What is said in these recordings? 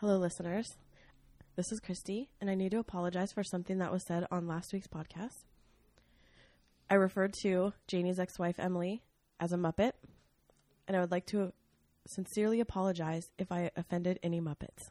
Hello, listeners. This is Christy, and I need to apologize for something that was said on last week's podcast. I referred to Janie's ex wife, Emily, as a Muppet, and I would like to sincerely apologize if I offended any Muppets.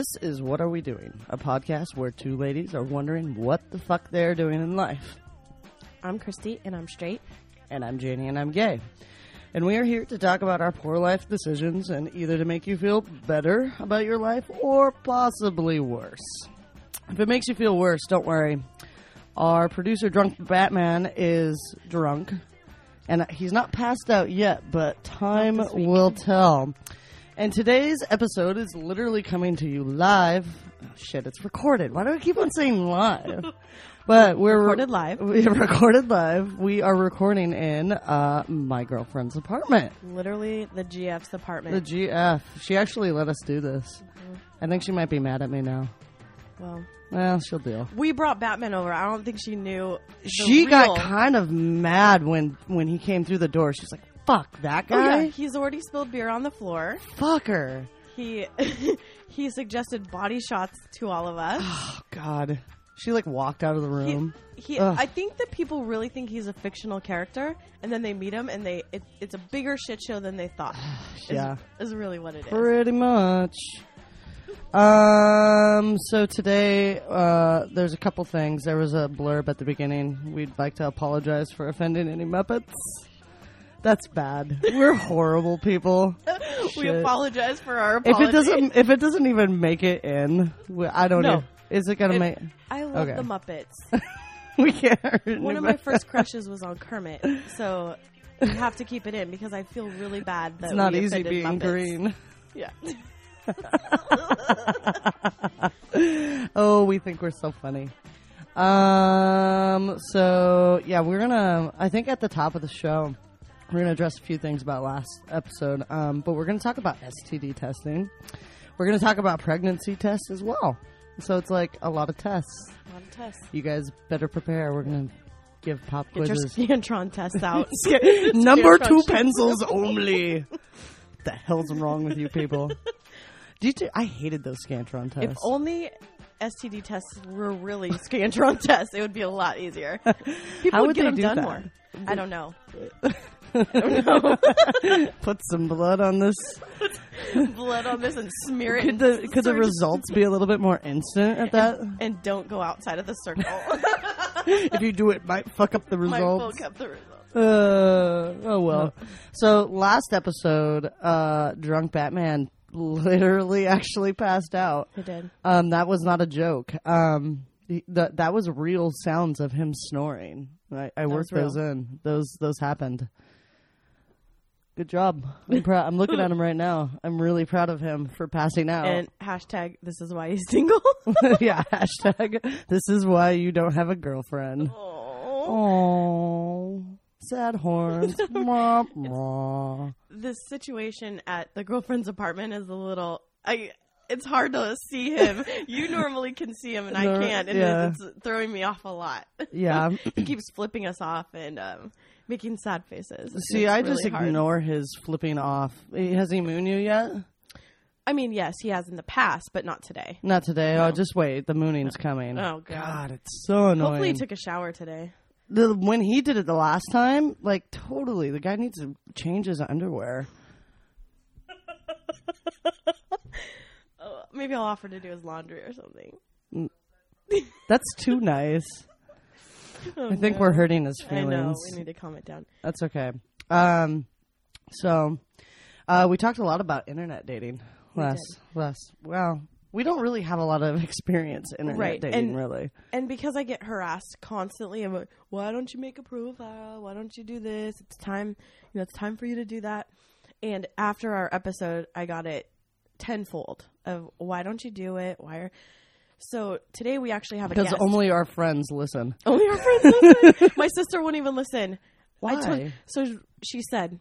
This is What Are We Doing? A podcast where two ladies are wondering what the fuck they're doing in life. I'm Christy, and I'm straight. And I'm Janie and I'm gay. And we are here to talk about our poor life decisions and either to make you feel better about your life or possibly worse. If it makes you feel worse, don't worry. Our producer, Drunk Batman, is drunk. And he's not passed out yet, but time will tell. And today's episode is literally coming to you live. Oh, shit, it's recorded. Why do I keep on saying live? But we're Recorded live. We are recorded live. We are recording in uh, my girlfriend's apartment. Literally the GF's apartment. The GF. She actually let us do this. I think she might be mad at me now. well, Well, she'll deal. we brought Batman over. I don't think she knew. the She real- got kind of mad when when he came through the door. She's like, "Fuck that Oh, guy! yeah, he's already spilled beer on the floor. Fuck her!" He he suggested body shots to all of us. Oh God. She like walked out of the room. he Ugh. I think that people really think he's a fictional character, and then they meet him, and they it, it's a bigger shit show than they thought. Is- Yeah. is really what it is. Pretty much. Um. So today, uh, there's a couple things. There was a blurb at the beginning. We'd like to apologize for offending any Muppets. That's bad. We're horrible people. we Shit. apologize for our If it doesn't, if it doesn't even make it in, we, I don't No. know. Is it gonna It- make? I love Okay. the Muppets. we can't. hurt One of anybody. my first crushes was on Kermit, so we have to keep it in because I feel really bad that It's not we easy offended being Muppets. green. Yeah. oh, we think we're so funny. Um. So yeah, we're gonna. I think at the top of the show, we're gonna address a few things about last episode. Um. But we're gonna talk about STD testing. We're gonna talk about pregnancy tests as well. So it's like a lot of tests. A lot of tests. You guys better prepare. We're gonna give pop Get your quizzes. Scantron tests out. Number Scantron two pencils only. what the hell's wrong with you people? Did you do, I hated those Scantron tests. If only STD tests were really Scantron tests, it would be a lot easier. People How would would get them do done that? more. I don't know. Put some blood on this. Blood on this and smear it. Could the could the results be a little bit more instant at that? And don't go outside of the circle. if you do it, might fuck up the Might results. fuck up the results. Uh, oh well. So last episode, uh, drunk Batman literally actually passed out. I did. Um, that was not a joke. Um, that that was real sounds of him snoring. I, I worked those in. Those those happened. Good job. I'm proud. I'm looking at him right now. I'm really proud of him for passing out. And hashtag this is why he's single. yeah. Hashtag. This is why you don't have a girlfriend. Aw. Oh, sad horns. Mwah, mwah. this situation at the girlfriend's apartment is a little I it's hard to see him. you normally can see him and I Nor- can't and yeah. it's, it's throwing me off a lot. Yeah. he keeps flipping us off and um, making sad faces. See, It's I just really hard. ignore his flipping off. Has he mooned you yet? I mean, yes, he has in the past, but not today. Not today. Oh, no. Oh, just wait. The mooning's coming. Oh, God. it's so annoying. Hopefully he took a shower today. the when he did it the last time, like totally, the guy needs to change his underwear. Oh, maybe I'll offer to do his laundry or something. That's too nice. Oh, I think no. we're hurting his feelings. I know. We need to calm it down. That's okay. Um, so uh, we talked a lot about internet dating last last. Well, we don't really have a lot of experience internet Right, dating, and- really. And because I get harassed constantly about why don't you make a profile? Why don't you do this? It's time, you know, it's time for you to do that. And after our episode, I got it tenfold of why don't you do it? Why are so today we actually have a Because guest. only our friends listen. only our friends listen. My sister won't even listen. I Why? told- so she said,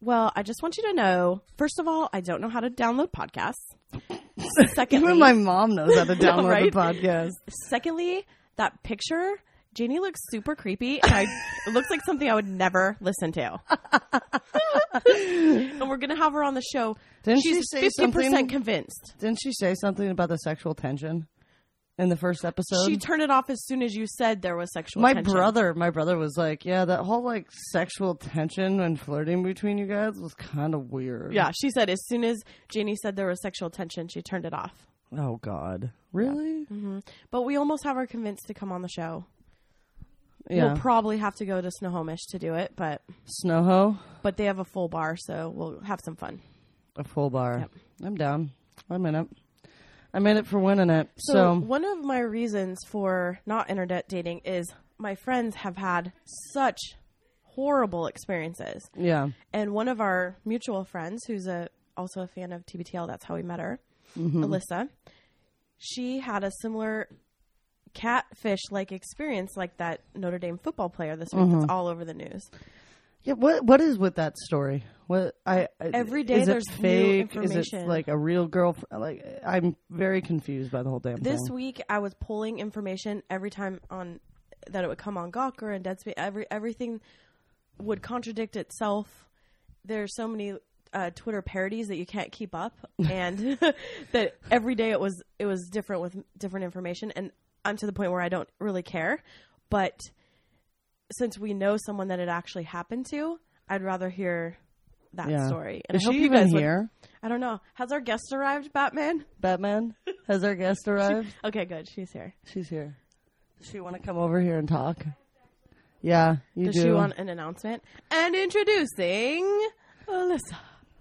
Well, I just want you to know. First of all, I don't know how to download podcasts. Secondly, Even my mom knows how to download right? the podcast. secondly, that picture, Janie looks super creepy, and I, it looks like something I would never listen to. and we're gonna have her on the show. Didn't she She's say fifty something? percent convinced. Didn't she say something about the sexual tension in the first episode? She turned it off as soon as you said there was sexual. my tension. brother, my brother was like, "Yeah, that whole like sexual tension and flirting between you guys was kind of weird." Yeah, she said as soon as Janie said there was sexual tension, she turned it off. Oh God, really? Mm-hmm. But we almost have her convinced to come on the show. Yeah. We'll probably have to go to Snohomish to do it, but Snowho, but they have a full bar, so we'll have some fun. a full bar. Yep. I'm down. I'm in I'm in it for winning it. So, So, one of my reasons for not internet dating is my friends have had such horrible experiences. yeah, And one of our mutual friends, who's a also a fan of TBTL, that's how we met her, mm-hmm. Alyssa. She had a similar catfish like experience like that Notre Dame football player this week that's mm-hmm. all over the news. yeah. What what is with that story? What I I- Every day is there's it new fake? Is it like a real girl? Like I'm very confused by the whole damn This thing. week I was pulling information every time on that it would come on Gawker and Deadspin. Every everything would contradict itself. There's so many uh, Twitter parodies that you can't keep up, and that every day it was it was different with different information. And I'm to the point where I don't really care, but since we know someone that it actually happened to, I'd rather hear that Yeah. story. And Is I hope she you even guys would- here? I don't know. Has our guest arrived, Batman? Batman has our guest arrived. Okay, good. She's here. She's here. Does she want to come over here and talk? Yeah, you Does do. she want an announcement? And introducing Alyssa.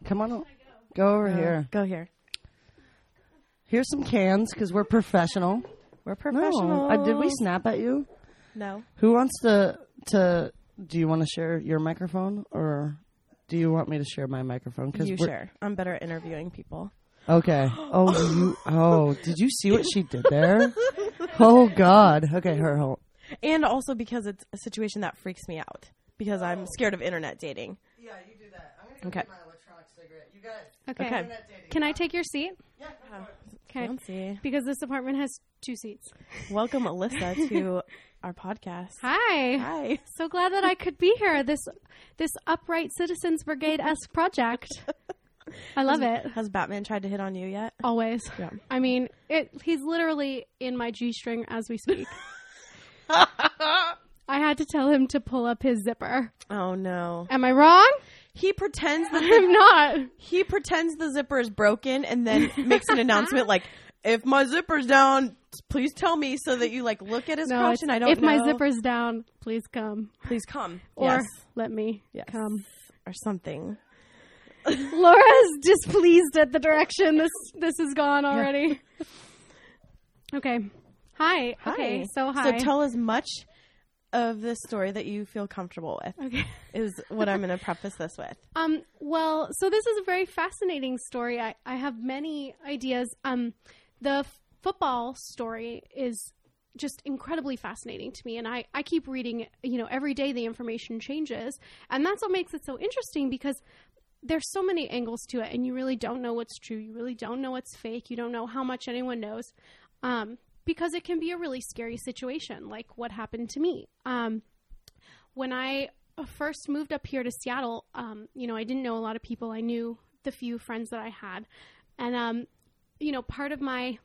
Come on, go over here. Go here. Here's some cans because we're professional. We're professional. No, uh, did we snap at you? No. Who wants to to? Do you want to share your microphone or do you want me to share my microphone? Cause You share. I'm better at interviewing people. Okay. Oh, you. Oh, did you see what she did there? Oh God. Okay, her. Hold. And also because it's a situation that freaks me out. Because I'm scared of internet dating. Yeah, you do that. I'm gonna Okay. get my electronic cigarette. You guys. Okay. Okay. Internet dating. Can I take your seat? Okay. Fancy. Because this apartment has two seats. Welcome, Alyssa, to our podcast. Hi. Hi. So glad that I could be here. This this upright citizens brigade esque project. I love it. Has Batman tried to hit on you yet? Always. Yeah. I mean, it. He's literally in my g string as we speak. I had to tell him to pull up his zipper. Oh no. Am I wrong? He pretends that I'm not. he pretends the zipper is broken and then makes an announcement like if my zipper's down please tell me so that you like look at his No, crotch it's, and i don't if my know. zipper's down, please come. please come Or yes let me Yes. come. or something Laura's displeased at the direction this this has gone already. okay. Hi. Okay. So hi. so tell as much of this story that you feel comfortable with okay. is what i'm going to preface this with Um. Well, so this is a very fascinating story. I I have many ideas. Um, the f- football story is just incredibly fascinating to me and I, I keep reading you know every day the information changes and that's what makes it so interesting because there's so many angles to it and you really don't know what's true you really don't know what's fake you don't know how much anyone knows um, because it can be a really scary situation like what happened to me um, when i first moved up here to seattle um, you know i didn't know a lot of people i knew the few friends that i had and um, you know part of my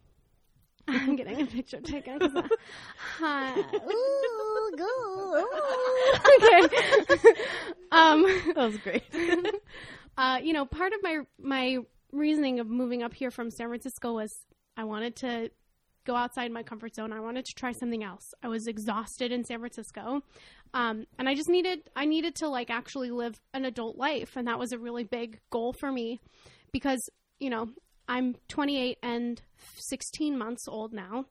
I'm getting a picture taken. Hi. Ooh, go. Ooh. okay. um, that was great uh, you know, part of my my reasoning of moving up here from San Francisco was I wanted to go outside my comfort zone. I wanted to try something else. I was exhausted in San Francisco, um, and I just needed I needed to like actually live an adult life, and that was a really big goal for me because you know I'm 28 and 16 months old now,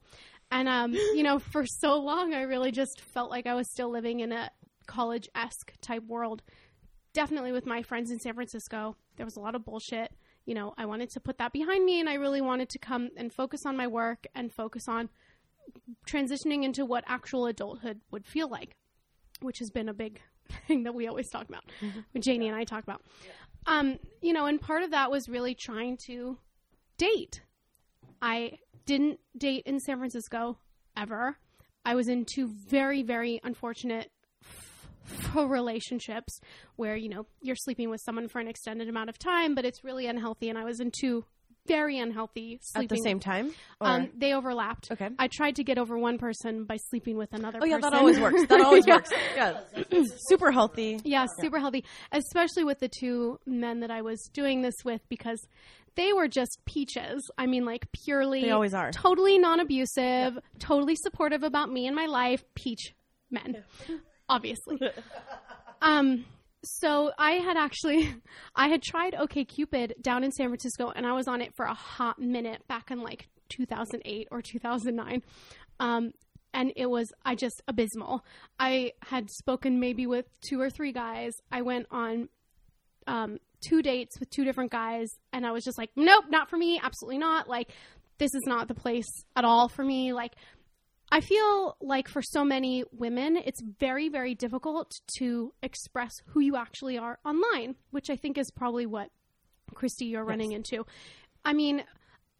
and um, you know for so long I really just felt like I was still living in a college esque type world definitely with my friends in San Francisco, there was a lot of bullshit. You know, I wanted to put that behind me and I really wanted to come and focus on my work and focus on transitioning into what actual adulthood would feel like, which has been a big thing that we always talk about, what Janie and I talk about. um, you know, and part of that was really trying to date. I didn't date in San Francisco ever. I was in two very, very unfortunate f- f- relationships where, you know, you're sleeping with someone for an extended amount of time, but it's really unhealthy. And I was in two very unhealthy sleep At the same time? Um, they overlapped. Okay. I tried to get over one person by sleeping with another oh, yeah, person. that always works. That always Yeah. works. Yeah. Super healthy. Yeah, super healthy, especially with the two men that I was doing this with because they were just peaches. I mean, like purely, They always are. totally non-abusive, totally supportive about me and my life. Peach men, obviously. um, so I had actually, I had tried OK Cupid down in San Francisco, and I was on it for a hot minute back in like 2008 or 2009. Um, and it was I just abysmal. I had spoken maybe with two or three guys. I went on um, two dates with two different guys, and I was just like, nope, not for me. Absolutely not. Like, this is not the place at all for me. Like, I feel like for so many women, it's very, very difficult to express who you actually are online, which I think is probably what Christy you're running into. I mean,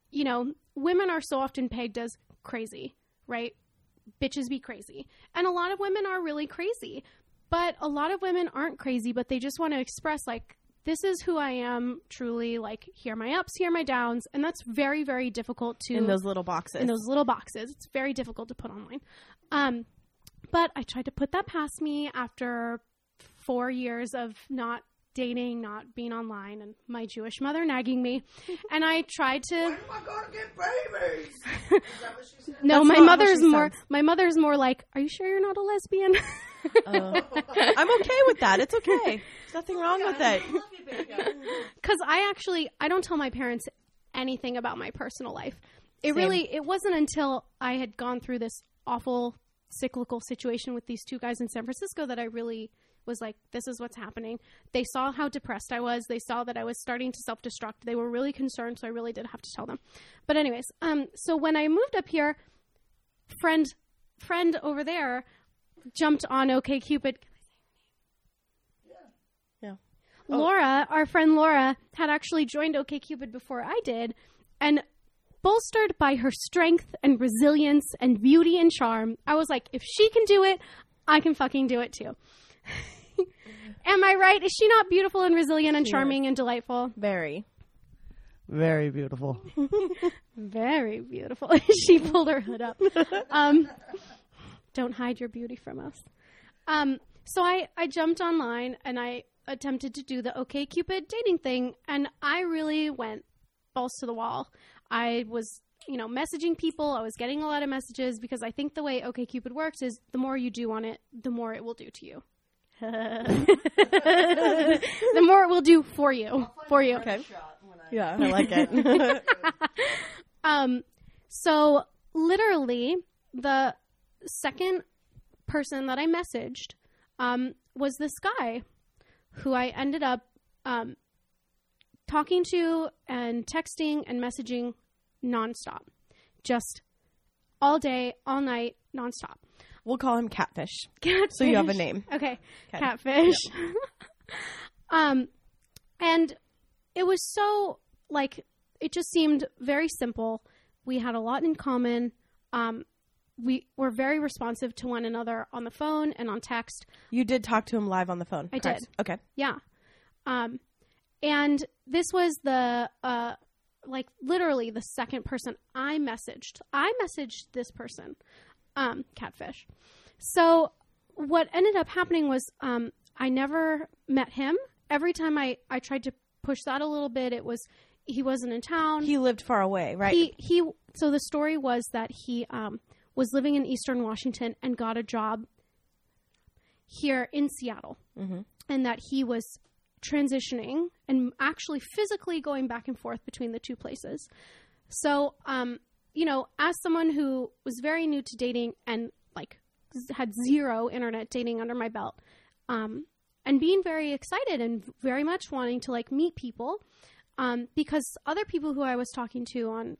you know, women are so often pegged as crazy, right? Bitches be crazy. And a lot of women are really crazy. But a lot of women aren't crazy, but they just want to express, like, this is who I am truly, like, here are my ups, here are my downs. And that's very, very difficult to In those little boxes. in those little boxes. It's very difficult to put online. Um, but I tried to put that past me after four years of not dating, not being online, and my Jewish mother nagging me. And I tried to. am I gonna get babies? No, That's my mother's more. sounds. My mother's more like, "Are you sure you're not a lesbian?" Oh. I'm okay with that. It's okay. There's nothing wrong with it. because I actually I don't tell my parents anything about my personal life. It Same. really it wasn't until I had gone through this awful cyclical situation with these two guys in San Francisco that I really was like, this is what's happening. They saw how depressed I was. They saw that I was starting to self destruct. They were really concerned, so I really did have to tell them. But anyways, um, so when I moved up here, friend friend over there jumped on OK Cupid. Yeah. Laura, our friend Laura, had actually joined OkCupid before I did, and bolstered by her strength and resilience and beauty and charm, I was like, if she can do it, I can fucking do it too. Am I right? Is she not beautiful and resilient and She charming and delightful? Very. Very beautiful. Very beautiful. she pulled her hood up. Um, don't hide your beauty from us. Um, so I, I jumped online and I attempted to do the OK Cupid dating thing, and I really went balls to the wall. I was, you know, messaging people. I was getting a lot of messages because I think the way OK Cupid works is the more you do on it, the more it will do to you. the more it will do for you. For you. Okay. Yeah, I like it. Um, so literally, the second person that I messaged um, was this guy who I ended up um, talking to and texting and messaging nonstop, just all day, all night, nonstop. we'll call him Catfish. Catfish. So you have a name. Okay, Okay. catfish. um, and it was so like it just seemed very simple. We had a lot in common. Um, we were very responsive to one another on the phone and on text. You did talk to him live on the phone. I correct? did. Okay. Yeah. Um, and this was the uh, like literally the second person I messaged. I messaged this person, um, catfish. So what ended up happening was um, I never met him. Every time I I tried to push that a little bit, it was he wasn't in town. He lived far away, right? He he. So the story was that he um, was living in Eastern Washington and got a job here in Seattle, Mhm. and that he was transitioning and actually physically going back and forth between the two places. So, um, you know, as someone who was very new to dating and like had zero internet dating under my belt, um, and being very excited and very much wanting to like meet people, um, because other people who I was talking to on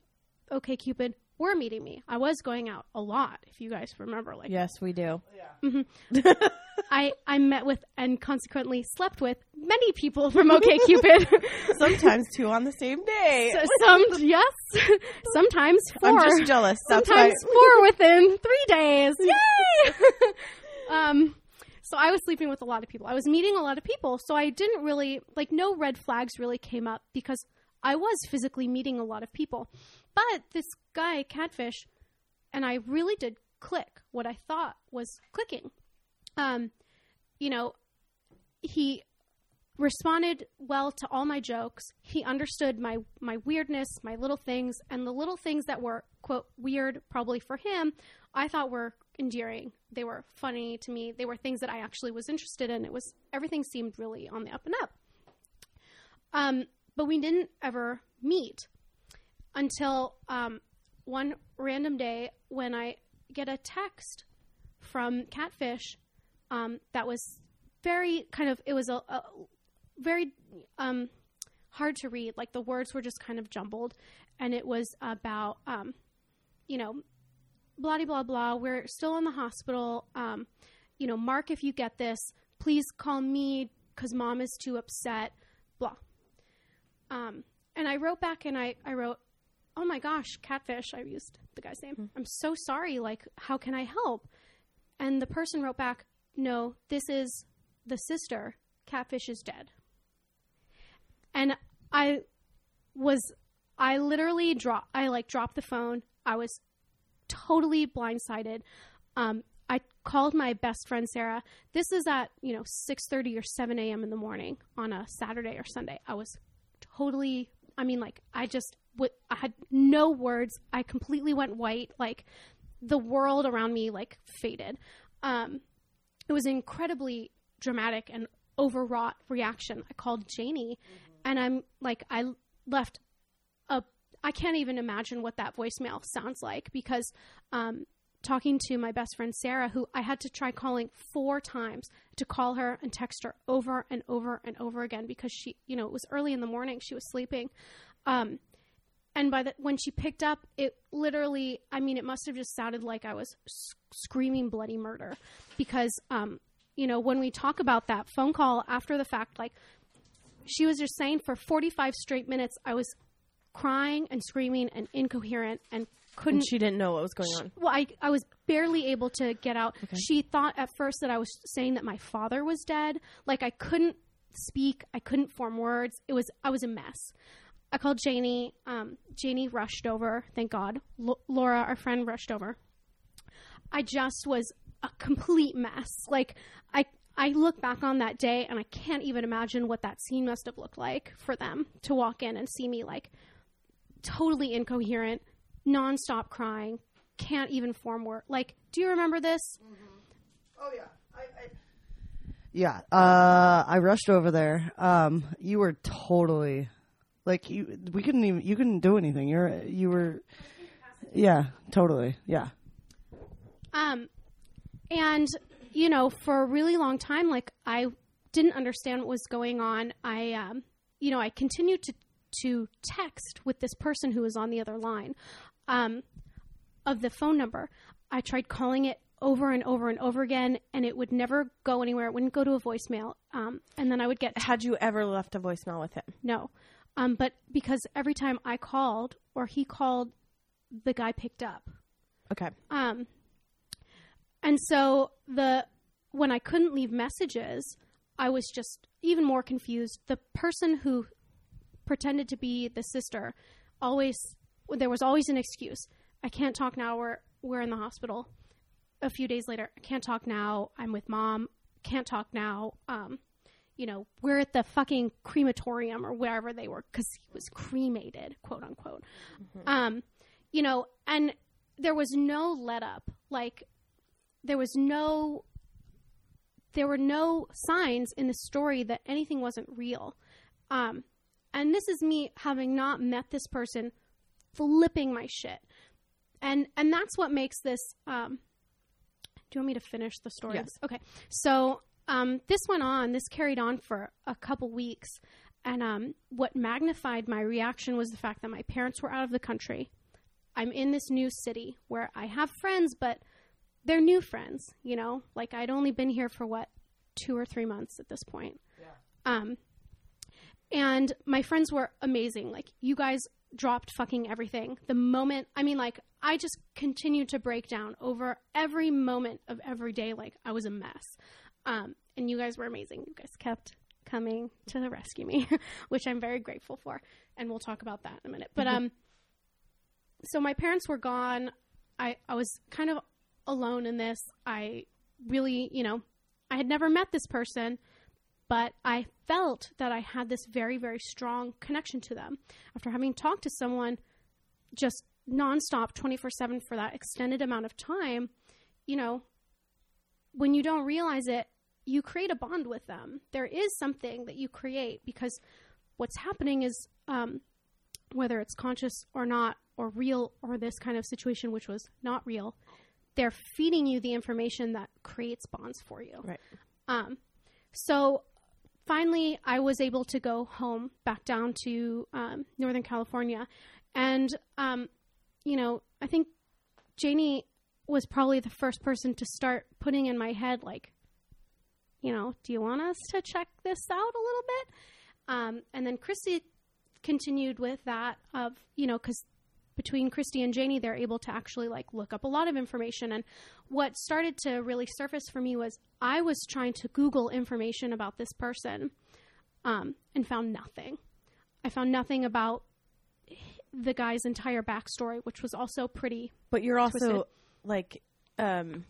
OKCupid were meeting me. I was going out a lot, if you guys remember. Like, yes, we do. I I met with and consequently slept with many people from OkCupid. Sometimes two on the same day. So- Some yes, sometimes 4 I'm just jealous. That's why. sometimes four within three days. Yay! um, so I was sleeping with a lot of people. I was meeting a lot of people. So I didn't really like no red flags really came up because I was physically meeting a lot of people. But this guy, Catfish, and I really did click what I thought was clicking. Um, you know, he responded well to all my jokes. He understood my my weirdness, my little things, and the little things that were quote weird probably for him, I thought were endearing. They were funny to me. They were things that I actually was interested in. It was everything seemed really on the up and up. Um, but we didn't ever meet until um, one random day when I get a text from Catfish um, that was very kind of it was a, a very um, hard to read. Like the words were just kind of jumbled, and it was about um, you know blah blah blah. We're still in the hospital. Um, you know, Mark, if you get this, please call me because mom is too upset. Blah. Um, and I wrote back and I, I wrote, Oh my gosh, catfish. I used the guy's name. I'm so sorry. Like, how can I help? And the person wrote back, No, this is the sister. Catfish is dead. And I was, I literally dropped, I like dropped the phone. I was totally blindsided. Um, I called my best friend Sarah. This is at you know six thirty or seven a.m. in the morning on a Saturday or Sunday. I was totally. I mean, like I just w- I had no words. I completely went white. Like the world around me like faded. Um, it was incredibly dramatic and overwrought reaction. I called Janie, and I'm like I left a I can't even imagine what that voicemail sounds like because um, talking to my best friend Sarah, who I had to try calling four times to call her and text her over and over and over again because she, you know, it was early in the morning, she was sleeping. Um, and by the when she picked up, it literally, I mean, it must have just sounded like I was screaming bloody murder because, um, you know, when we talk about that phone call after the fact, like she was just saying for 45 straight minutes, I was crying and screaming and incoherent and couldn't And she didn't know what was going on. well, I, I was barely able to get out. She thought at first that I was saying that my father was dead. Like I couldn't speak. I couldn't form words. It was I was a mess. I called Janie. Um, Janie rushed over. Thank God. L- Laura, our friend, rushed over. I just was a complete mess. Like I I look back on that day and I can't even imagine what that scene must have looked like for them to walk in and see me like totally incoherent, nonstop crying, can't even form word. Like, do you remember this? Oh yeah. I, I... Yeah. Uh, I rushed over there. Um, you were totally like you. We couldn't even. You couldn't do anything. You're. You were. Yeah. Totally. Yeah. Um, and you know, for a really long time, like I didn't understand what was going on. I, um, you know, I continued to to text with this person who was on the other line um, of the phone number. I tried calling it over and over and over again, and it would never go anywhere. It wouldn't go to a voicemail. Um, and then I would get Had you ever left a voicemail with him? no. Um, but because every time I called or he called, the guy picked up. Okay. Um, and so the when I couldn't leave messages, I was just even more confused. The person who pretended to be the sister always there was always an excuse. I can't talk now. We're we're in the hospital. A few days later, I can't talk now. I'm with mom. Can't talk now. Um, you know, we're at the fucking crematorium or wherever they were because he was cremated, quote unquote. Um, you know, and there was no let up. Like, there was no, there were no signs in the story that anything wasn't real. Um, and this is me having not met this person, flipping my shit, and and that's what makes this. Um, do you want me to finish the story? Yes. Okay. So um, this went on. This carried on for a couple weeks, and um, what magnified my reaction was the fact that my parents were out of the country. I'm in this new city where I have friends, but they're new friends, you know. Like I'd only been here for what two or three months at this point. Yeah. Um, and my friends were amazing. Like you guys dropped fucking everything. The moment, I mean, like I just continued to break down over every moment of every day. Like I was a mess. Um, and you guys were amazing. You guys kept coming to rescue me, which I'm very grateful for. And we'll talk about that in a minute. But um, so my parents were gone. I I was kind of alone in this. I really, you know, I had never met this person, but I felt that I had this very, very strong connection to them. After having talked to someone just nonstop 24 7 for that extended amount of time, you know, when you don't realize it, you create a bond with them. There is something that you create because what's happening is, um, whether it's conscious or not, or real, or this kind of situation, which was not real, they're feeding you the information that creates bonds for you. Right. Um, so finally, I was able to go home back down to um, Northern California, and um, you know, I think Janie was probably the first person to start putting in my head like, you know, do you want us to check this out a little bit? Um, and then Christy continued with that of you know because between Christy and Janie, they're able to actually like look up a lot of information. And what started to really surface for me was I was trying to Google information about this person um, and found nothing. I found nothing about the guy's entire backstory, which was also pretty. But you're also Twisted. like um,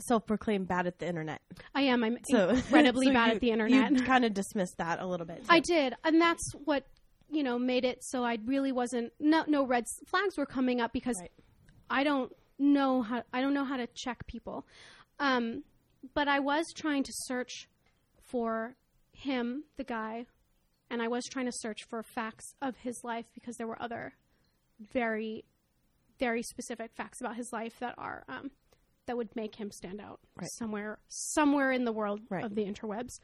self-proclaimed bad at the internet. I am. I'm So incredibly so bad you- at the internet. You kind of dismissed that a little bit. I did, and that's what you know made it so I really wasn't. No, no red flags were coming up because Right. I don't know how I don't know how to check people. Um, but I was trying to search for him, the guy, and I was trying to search for facts of his life because there were other very, very specific facts about his life that are um, that would make him stand out Right. somewhere somewhere in the world Right. of the interwebs,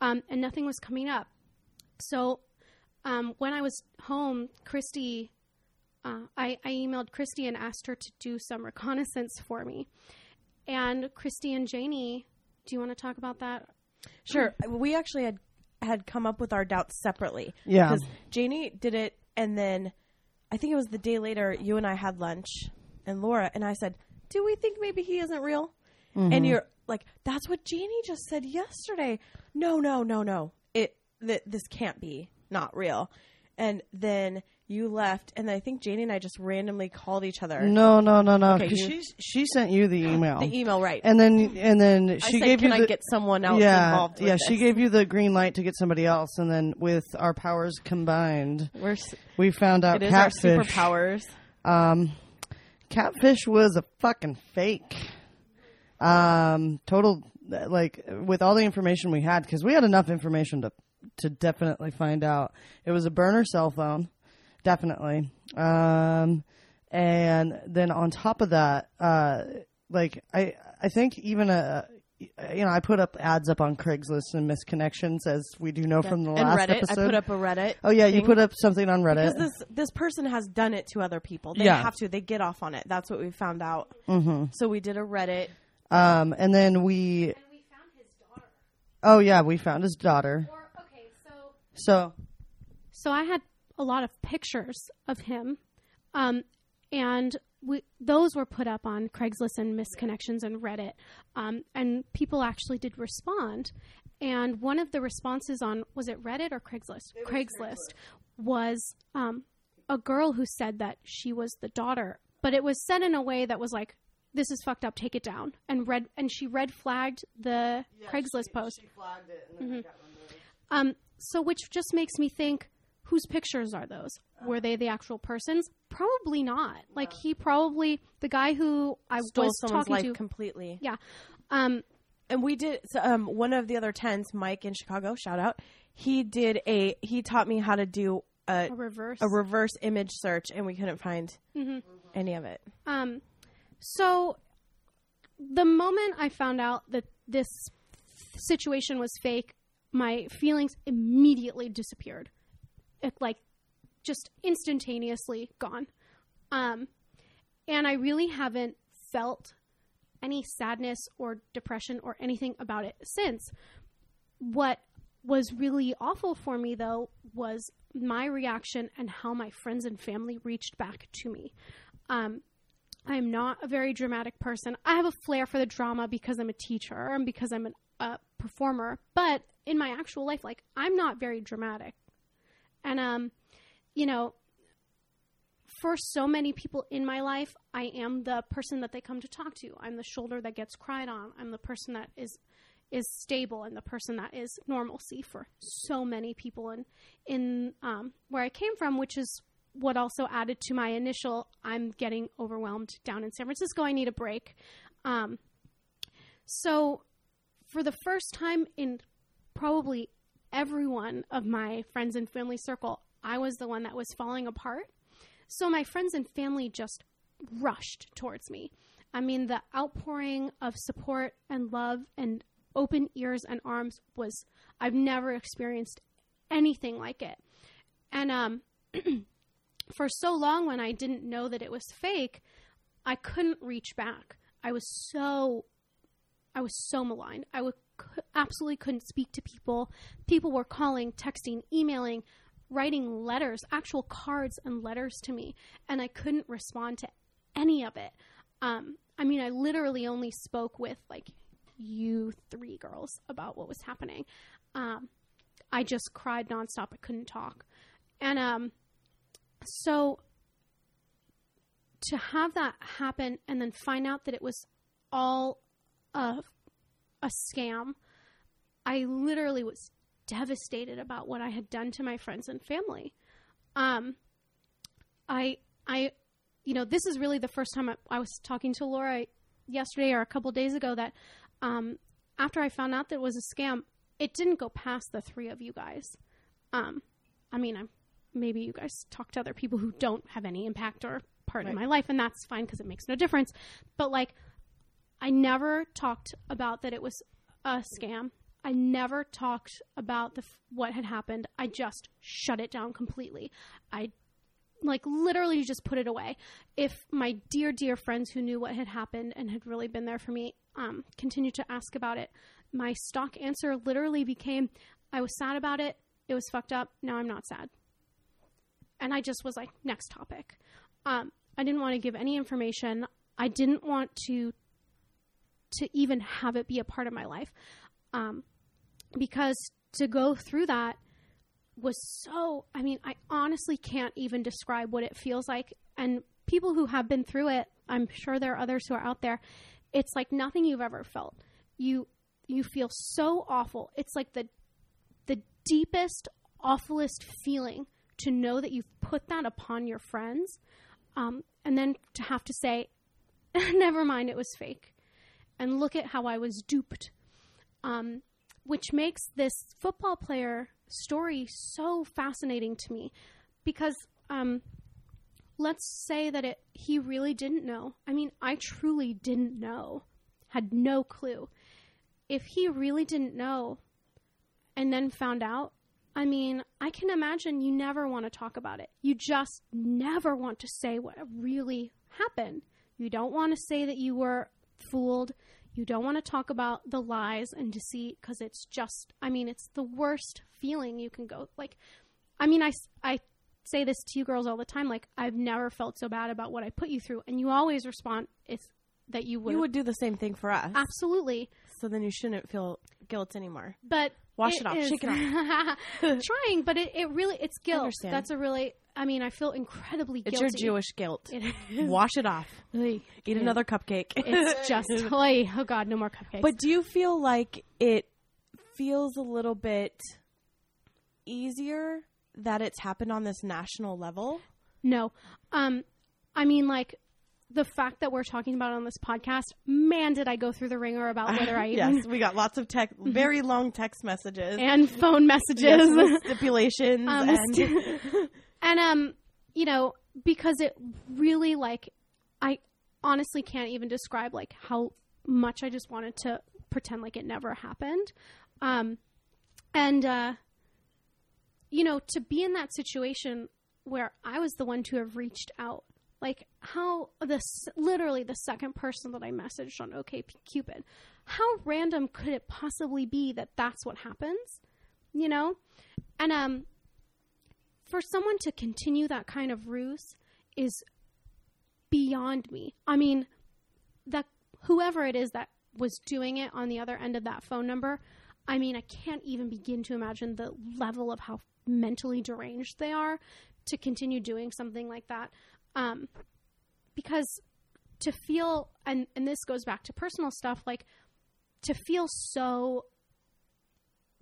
um, and nothing was coming up. So um, when I was home, Christy, uh, I, I emailed Christy and asked her to do some reconnaissance for me. And Christy and Janie, do you want to talk about that? Sure. We actually had had come up with our doubts separately. Yeah. Because Janie did it, and then I think it was the day later. You and I had lunch, and Laura and I said, "Do we think maybe he isn't real?" And you're like, "That's what Janie just said yesterday." No, no, no, no. It th- this can't be not real. And then you left, and I think Janie and I just randomly called each other. No, no, no, no. Okay, you- she she sent you the email, The email, right? and then and then I she said, gave "Can you I the, get someone else yeah involved?" With yeah. this? She gave you the green light to get somebody else, and then with our powers combined, We're s- we found out it is our catfish. superpowers. Um, catfish was a fucking fake. Um, total like with all the information we had because we had enough information to to definitely find out it was a burner cell phone, definitely. Um, and then on top of that, uh, like I I think even a. You know, I put up ads up on Craigslist and missed connections, as we do know from the and last Reddit. episode. I put up a Reddit. oh yeah, you put up something on Reddit. because this this person has done it to other people. They Yeah. have to. They get off on it. That's what we found out. mm-hmm. So we did a Reddit. Um, and then we And we found his daughter. Oh yeah, we found his daughter. Or, okay, so So I had a lot of pictures of him, um, and we, those were put up on Craigslist and Missed Connections and Reddit, um, and people actually did respond. And one of the responses on was it Reddit or Craigslist? Craigslist was um, a girl who said that she was the daughter, but it was said in a way that was like, "This is fucked up. Take it down." And red and she red flagged the Craigslist post. Um, so which just makes me think, whose pictures are those? Were they the actual persons? Probably not. Like he probably the guy who I Stole was someone's talking life to. completely. yeah. Um, And we did. So, um, one of the other tens, Mike in Chicago, shout out. He did a. He taught me how to do a a reverse. a reverse image search, and we couldn't find Mhm. any of it. Um, so the moment I found out that this situation was fake, my feelings immediately disappeared. It like just instantaneously gone. Um, and I really haven't felt any sadness or depression or anything about it since. What was really awful for me though was my reaction and how my friends and family reached back to me. Um, I'm not a very dramatic person. I have a flair for the drama because I'm a teacher and because I'm an, performer, but in my actual life, like I'm not very dramatic. And um, you know, for so many people in my life, I am the person that they come to talk to. I'm the shoulder that gets cried on. I'm the person that is is stable and the person that is normalcy for so many people in in um, where I came from, which is what also added to my initial I'm getting overwhelmed down in San Francisco. I need a break. Um, so for the first time in probably every one of my friends and family circle, I was the one that was falling apart. So my friends and family just rushed towards me. I mean, the outpouring of support and love and open ears and arms was I've never experienced anything like it. And um for so long when I didn't know that it was fake, I couldn't reach back. I was so I was so maligned. I would absolutely couldn't speak to people. People were calling, texting, emailing, writing letters, actual cards and letters to me, and I couldn't respond to any of it. Um, I mean, I literally only spoke with like you three girls about what was happening. Um, I just cried nonstop. I couldn't talk, and um, so to have that happen and then find out that it was all a, a scam, I literally was devastated about what I had done to my friends and family. Um, I, I, you know, this is really the first time I, I was talking to Laura yesterday or a couple days ago that um, after I found out that it was a scam, it didn't go past the three of you guys. Um, I mean, I'm maybe you guys talk to other people who don't have any impact or part right. in my life, and that's fine because it makes no difference. But like, I never talked about that it was a scam. I never talked about the what had happened. I just shut it down completely. I like literally just put it away. If my dear dear friends who knew what had happened and had really been there for me um, continued to ask about it, my stock answer literally became, "I was sad about it. It was fucked up. Now I'm not sad." and I just was like, next topic. Um, I didn't want to give any information. I didn't want to to even have it be a part of my life, um, because to go through that was so. I mean, I honestly can't even describe what it feels like. And people who have been through it, I'm sure there are others who are out there. It's like nothing you've ever felt. You you feel so awful. It's like the the deepest, awfulest feeling to know that you've put that upon your friends, um, and then to have to say, never mind, it was fake. And look at how I was duped. Um, which makes this football player story so fascinating to me because um, let's say that it he really didn't know. I mean, I truly didn't know, had no clue. If he really didn't know and then found out, I mean, I can imagine you never want to talk about it. You just never want to say what really happened. You don't want to say that you were fooled. You don't want to talk about the lies and deceit because it's just, I mean, it's the worst feeling you can go. Like, I mean, I, I say this to you girls all the time. Like, I've never felt so bad about what I put you through. And you always respond, it's that you would. You would do the same thing for us. Absolutely. So then you shouldn't feel guilt anymore. But Wash it, it off. Is, Shake it off. trying, but it, it really it's guilt. That's a really I mean, I feel incredibly guilty. It's your Jewish guilt. Wash it off. Eat another cupcake. It's just oy, oh god, no more cupcakes. But do you feel like it feels a little bit easier that it's happened on this national level? No. Um I mean like the fact that we're talking about it on this podcast, man, did I go through the ringer about whether I even... yes, we got lots of text, very long text messages and phone messages, yes, stipulations, um, and and um, you know, because it really like, I honestly can't even describe like how much I just wanted to pretend like it never happened, um, and uh, you know, to be in that situation where I was the one to have reached out Like how the s- literally the second person that I messaged on OK Cupid, how random could it possibly be that that's what happens? You know, and um, for someone to continue that kind of ruse is beyond me. I mean, that whoever it is that was doing it on the other end of that phone number, I mean, I can't even begin to imagine the level of how mentally deranged they are to continue doing something like that. Um, because to feel, and, and this goes back to personal stuff, like to feel so,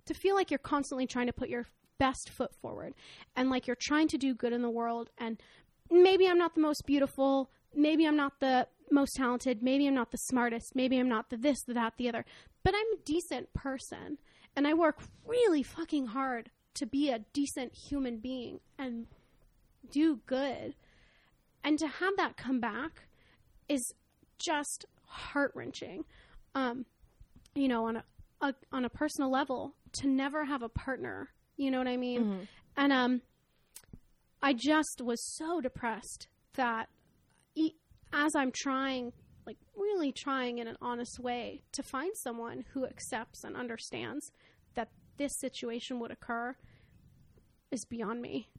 to feel like you're constantly trying to put your best foot forward and like you're trying to do good in the world and maybe I'm not the most beautiful, maybe I'm not the most talented, maybe I'm not the smartest, maybe I'm not the this, the that, the other, but I'm a decent person and I work really fucking hard to be a decent human being and do good. And to have that come back is just heart wrenching. Um, you know, on a, a on a personal level, to never have a partner. You know what I mean? And um, I just was so depressed that e- as I'm trying, like really trying in an honest way to find someone who accepts and understands that this situation would occur is beyond me.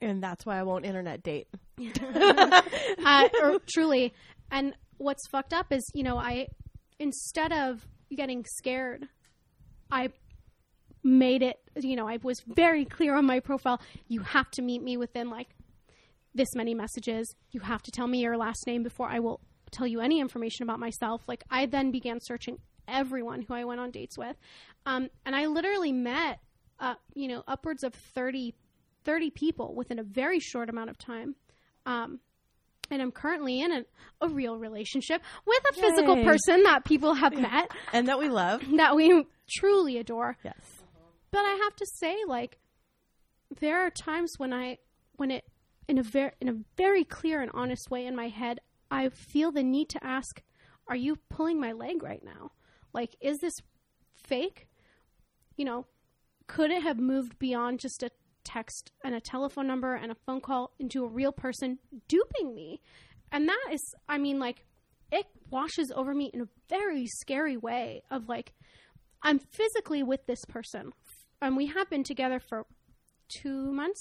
And that's why I won't internet date. uh, or truly. And what's fucked up is, you know, I instead of getting scared, I made it. You know, I was very clear on my profile. You have to meet me within like this many messages. You have to tell me your last name before I will tell you any information about myself. Like I then began searching everyone who I went on dates with, um, and I literally met, uh, you know, upwards of 30, 30 people within a very short amount of time. Um, and I'm currently in a, a real relationship with a physical person that people have met And that we love. that we truly adore. Yes. But I have to say, like, there are times when I, when it, in a very, in a very clear and honest way in my head, I feel the need to ask, "Are you pulling my leg right now? Like, is this fake? You know, could it have moved beyond just a text and a telephone number and a phone call into a real person duping me?" And that is, I mean, like, it washes over me in a very scary way. Of like, I'm physically with this person, and we have been together for two months.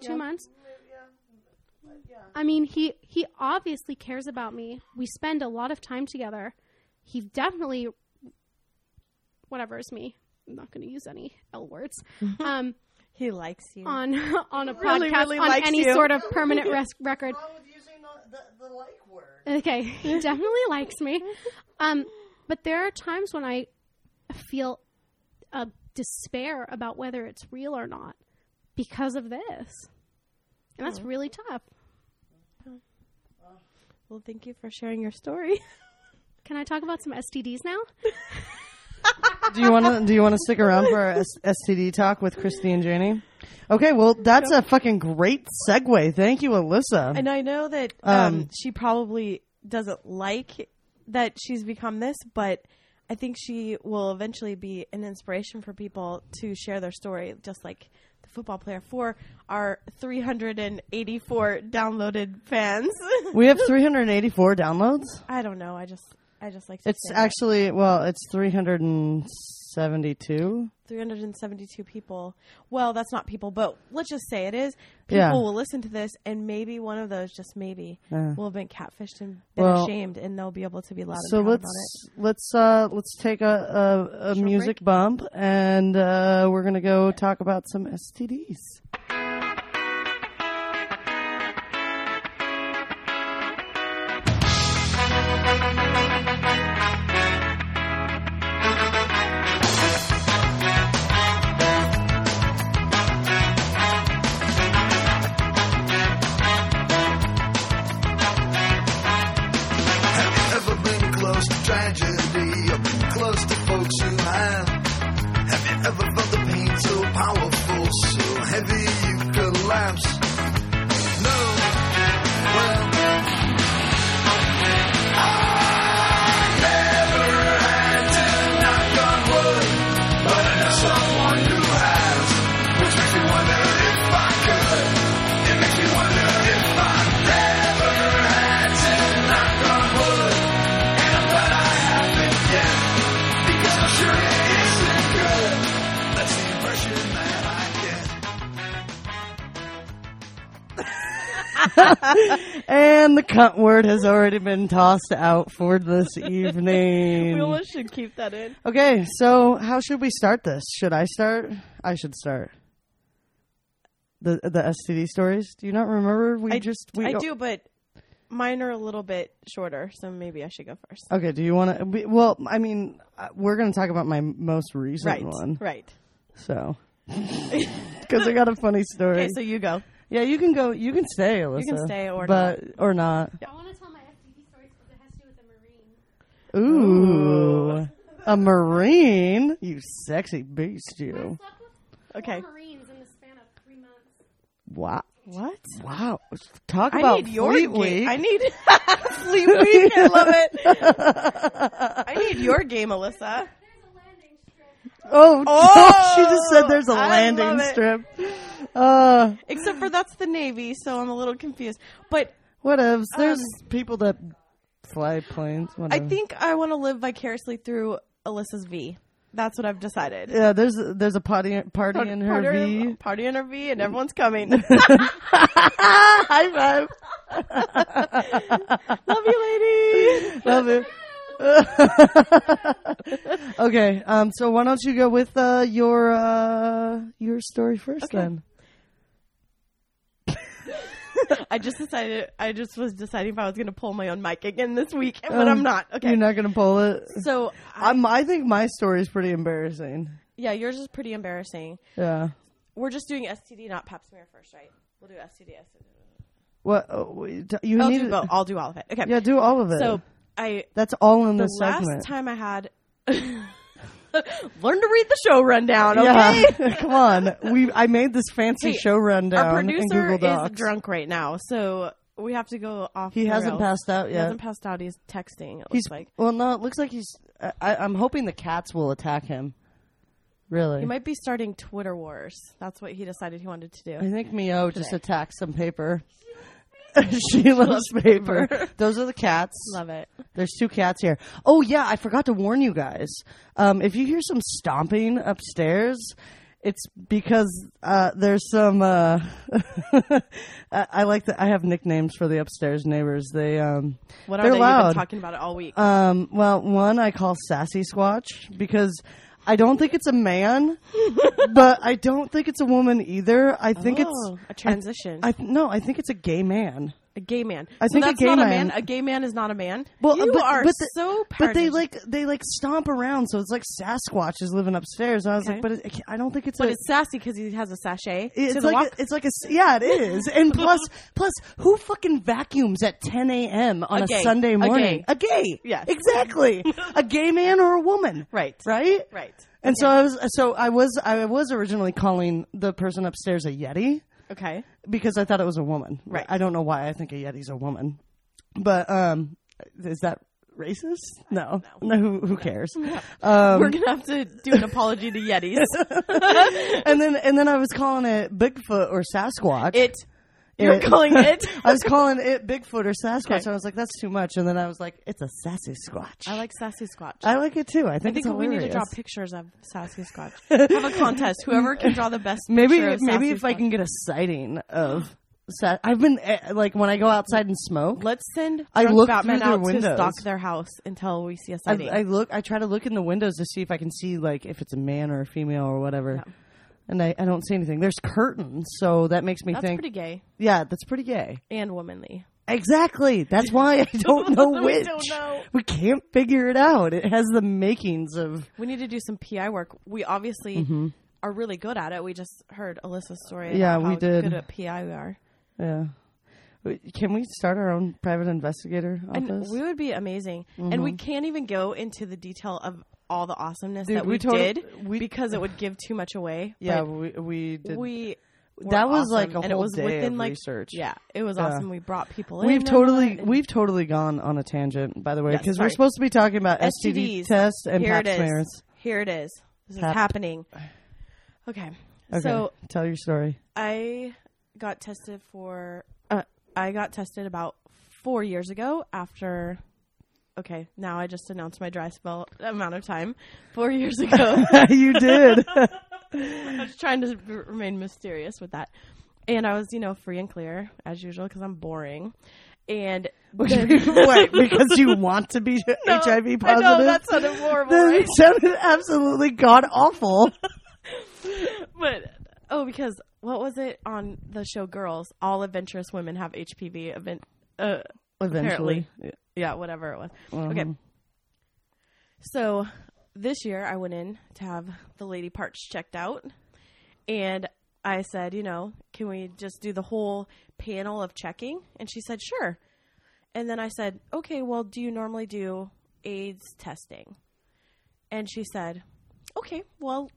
Two months. I mean, he he obviously cares about me. We spend a lot of time together. He definitely, whatever is me. I'm not going to use any L words. Um, He likes you. on on a Really, podcast really on any you. sort of permanent res- record. wrong with using the, the, the like word? Okay, he definitely likes me. Um, but there are times when I feel a despair about whether it's real or not because of this, and that's really tough. well, thank you for sharing your story. Can I talk about some STDs now? Do you want to? Do you want to stick around for our S- STD talk with Christy and Janie? Okay, well, that's a fucking great segue. Thank you, Alyssa. And I know that um, Um, she probably doesn't like that she's become this, but I think she will eventually be an inspiration for people to share their story, just like the football player for our 384 downloaded fans. We have 384 downloads. I don't know. I just, I just like to It's say that. actually well, it's 372. 372 people. Well, that's not people, but let's just say it is. People Yeah. will listen to this, and maybe one of those, just maybe, Yeah. will have been catfished and been Well, ashamed, and they'll be able to be loud So let's let's uh let's take a a, a music bump and uh, we're gonna go talk about some STDs. Cunt word has already been tossed out for this evening. We almost should keep that in. Okay, so how should we start this? Should I start? I should start. The the STD stories. Do you not remember? We I just we I do, but mine are a little bit shorter, so maybe I should go first. Okay, do you want to? Well, I mean, uh, we're going to talk about my most recent Right. one, Right. so because I got a funny story. Okay, so you go. Yeah, you can go. You can stay, Alyssa. You can stay or but or not. I want to tell my STD stories because it has to do with a marine. Ooh, a marine. You sexy beast, I you. slept with Okay. marines in the span of three months. Wow. What? Wow. Talk I about need your Fleet game. Week. I need Fleet Week. I love it. I need your game, Alyssa. There's a landing strip. Oh, Oh, she just said there's a I landing strip. Uh, Except for that's the Navy, so I'm a little confused. But whatevs. There's Um, people that fly planes. I think I want to live vicarisly through Alyssa's V. That's what I've decided. Yeah, there's there's a party party in her party, V. party in her V, and everyone's coming. High five. Love you, lady. Love it. okay, um, so why don't you go with uh, your uh, your story first Okay. then? I just decided. I just was deciding if I was going to pull my own mic again this week, but Um, I'm not. Okay. You're not gonna pull it. so, I, I'm, I think my story is pretty embarrassing. yeah, yours is pretty embarrassing. Yeah. We're just doing STD, not Pap smear first, right? We'll do STD. STD. What wait, you I'll need do both. I'll do all of it. Okay. Yeah, do all of it. So I that's all in the last segment. time I had learn to read the show rundown. Okay. Yeah, come on. We I made this fancy Hey, show rundown Our in producer Google Docs. is drunk right now, so we have to go off. He hasn't rails. passed out yet. He hasn't passed out. He's texting. It He's looks like well, no. It looks like he's. I, I'm hoping the cats will attack him. Really, he might be starting Twitter wars. That's what he decided he wanted to do. I think Mio just attacked some paper. she loves paper. Those are the cats. Love it. There's two cats here. Oh yeah, I forgot to warn you guys. Um, if you hear some stomping upstairs, it's because uh, there's some. Uh, I, I like that. I have nicknames for the upstairs neighbors. They um, What are they're they? You've loud. been talking about it all week. Um, well, one I call Sassy Squatch because I don't think it's a man, but I don't think it's a woman either. I think it's Oh, a transition. I no, I think it's a gay man. A gay man. I So think a gay not a man- man. A gay man is not a man. Well, you but- are but the- so. But they like they like stomp around, so it's like Sasquatch is living upstairs. And I was Okay. like, but it, I don't think it's But a. it's sassy because he has a sachet. it's like a, it's like a yeah it is and plus plus who fucking vacuums at 10 a.m. on A a, gay. Sunday A morning gay. a gay Yes. exactly a gay man or a woman right. right Right. And so I was so I was I was originally calling the person upstairs a yeti Okay. because I thought it was a woman. Right. I don't know why I think a yeti's a woman, but um, is that racist? No, no. who, who cares? Um, We're gonna have to do an apology to Yetis. and then and then I was calling it Bigfoot or Sasquatch. it. You're It- calling it. I was calling it Bigfoot or Sasquatch. Okay. And I was like, that's too much. And then I was like, it's a sassy squatch. I like sassy squatch. I like it too. I I think, think it's we need to draw pictures of sassy squatch. Have a contest. Whoever can draw the best. Maybe maybe if I can get a sighting of. Sa- I've been eh, like when I go outside and smoke. Let's send I look Batman through their out to windows. stalk their house until we see a sighting. I look. I try to look in the windows to see if I can see like if it's a man or a female or whatever. Yeah. And I, I don't see anything. There's curtains, so that makes me think That's think. pretty gay yeah, that's pretty gay. and womanly. Exactly. That's why I don't know We which. don't know. We can't figure it out. It has the makings of. We need to do some PI work. We obviously are really good at it. We just heard Alyssa's story. Mm-hmm. Yeah, about we how did. Good at PI we are, Yeah. Wait, Can we start our own private investigator and office? we would be amazing. And we can't even go into the detail of all the awesomeness Dude, that we we, tot- did we- because it would give too much away. yeah, we we did. we. that was awesome, like a and it whole was day within of like research. yeah, it was Yeah. awesome. We brought people in. We've totally we've totally gone on a tangent, by the way, Yes, because we're supposed to be talking about STD STDs. tests and Here pap it is. smears. Here it is. This Pap- is happening. Okay. Okay, So tell your story. I got tested for. Uh, I got tested about four years ago after. Okay, now I just announced my dry spell amount of time. Four years ago, you did. I was trying to remain mysterious with that. and I was, you know, free and clear as usual because I'm boring. And Wait, because you want to be No, HIV positive? I know that sounded horrible, That right? sounded absolutely god awful. but oh, because what was it on the show Girls? All adventurous women have HPV. Event, uh, Eventually. apparently, yeah, whatever it was. Mhm. Okay, so this year I went in to have the lady parts checked out, and I said, you know, can we just do the whole panel of checking? And she said, sure. And then I said, okay, well, do you normally do AIDS testing? And she said, okay, well,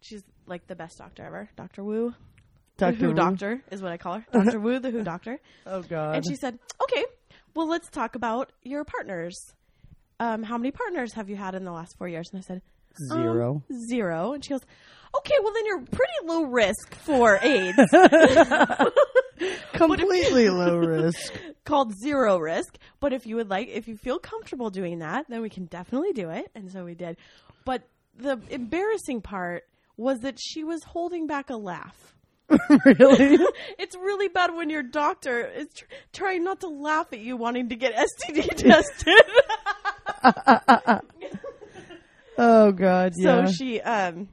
she's like the best doctor ever, Dr. Wu. The Dr. Who Wu? doctor is what I call her. Dr. Wu, the Who doctor. Oh god. And she said, okay, well, let's talk about your partners. Um, how many partners have you had in the last four years? And I said, um, Zero. zero. And she goes, okay, well, then you're pretty low risk for AIDS, Completely low risk. called zero risk. But if you would like, if you feel comfortable doing that, then we can definitely do it. And so we did. But the embarrassing part was that she was holding back a laugh. really? It's really bad when your doctor is tr- trying not to laugh at you wanting to get STD tested. Oh god, yeah. So she um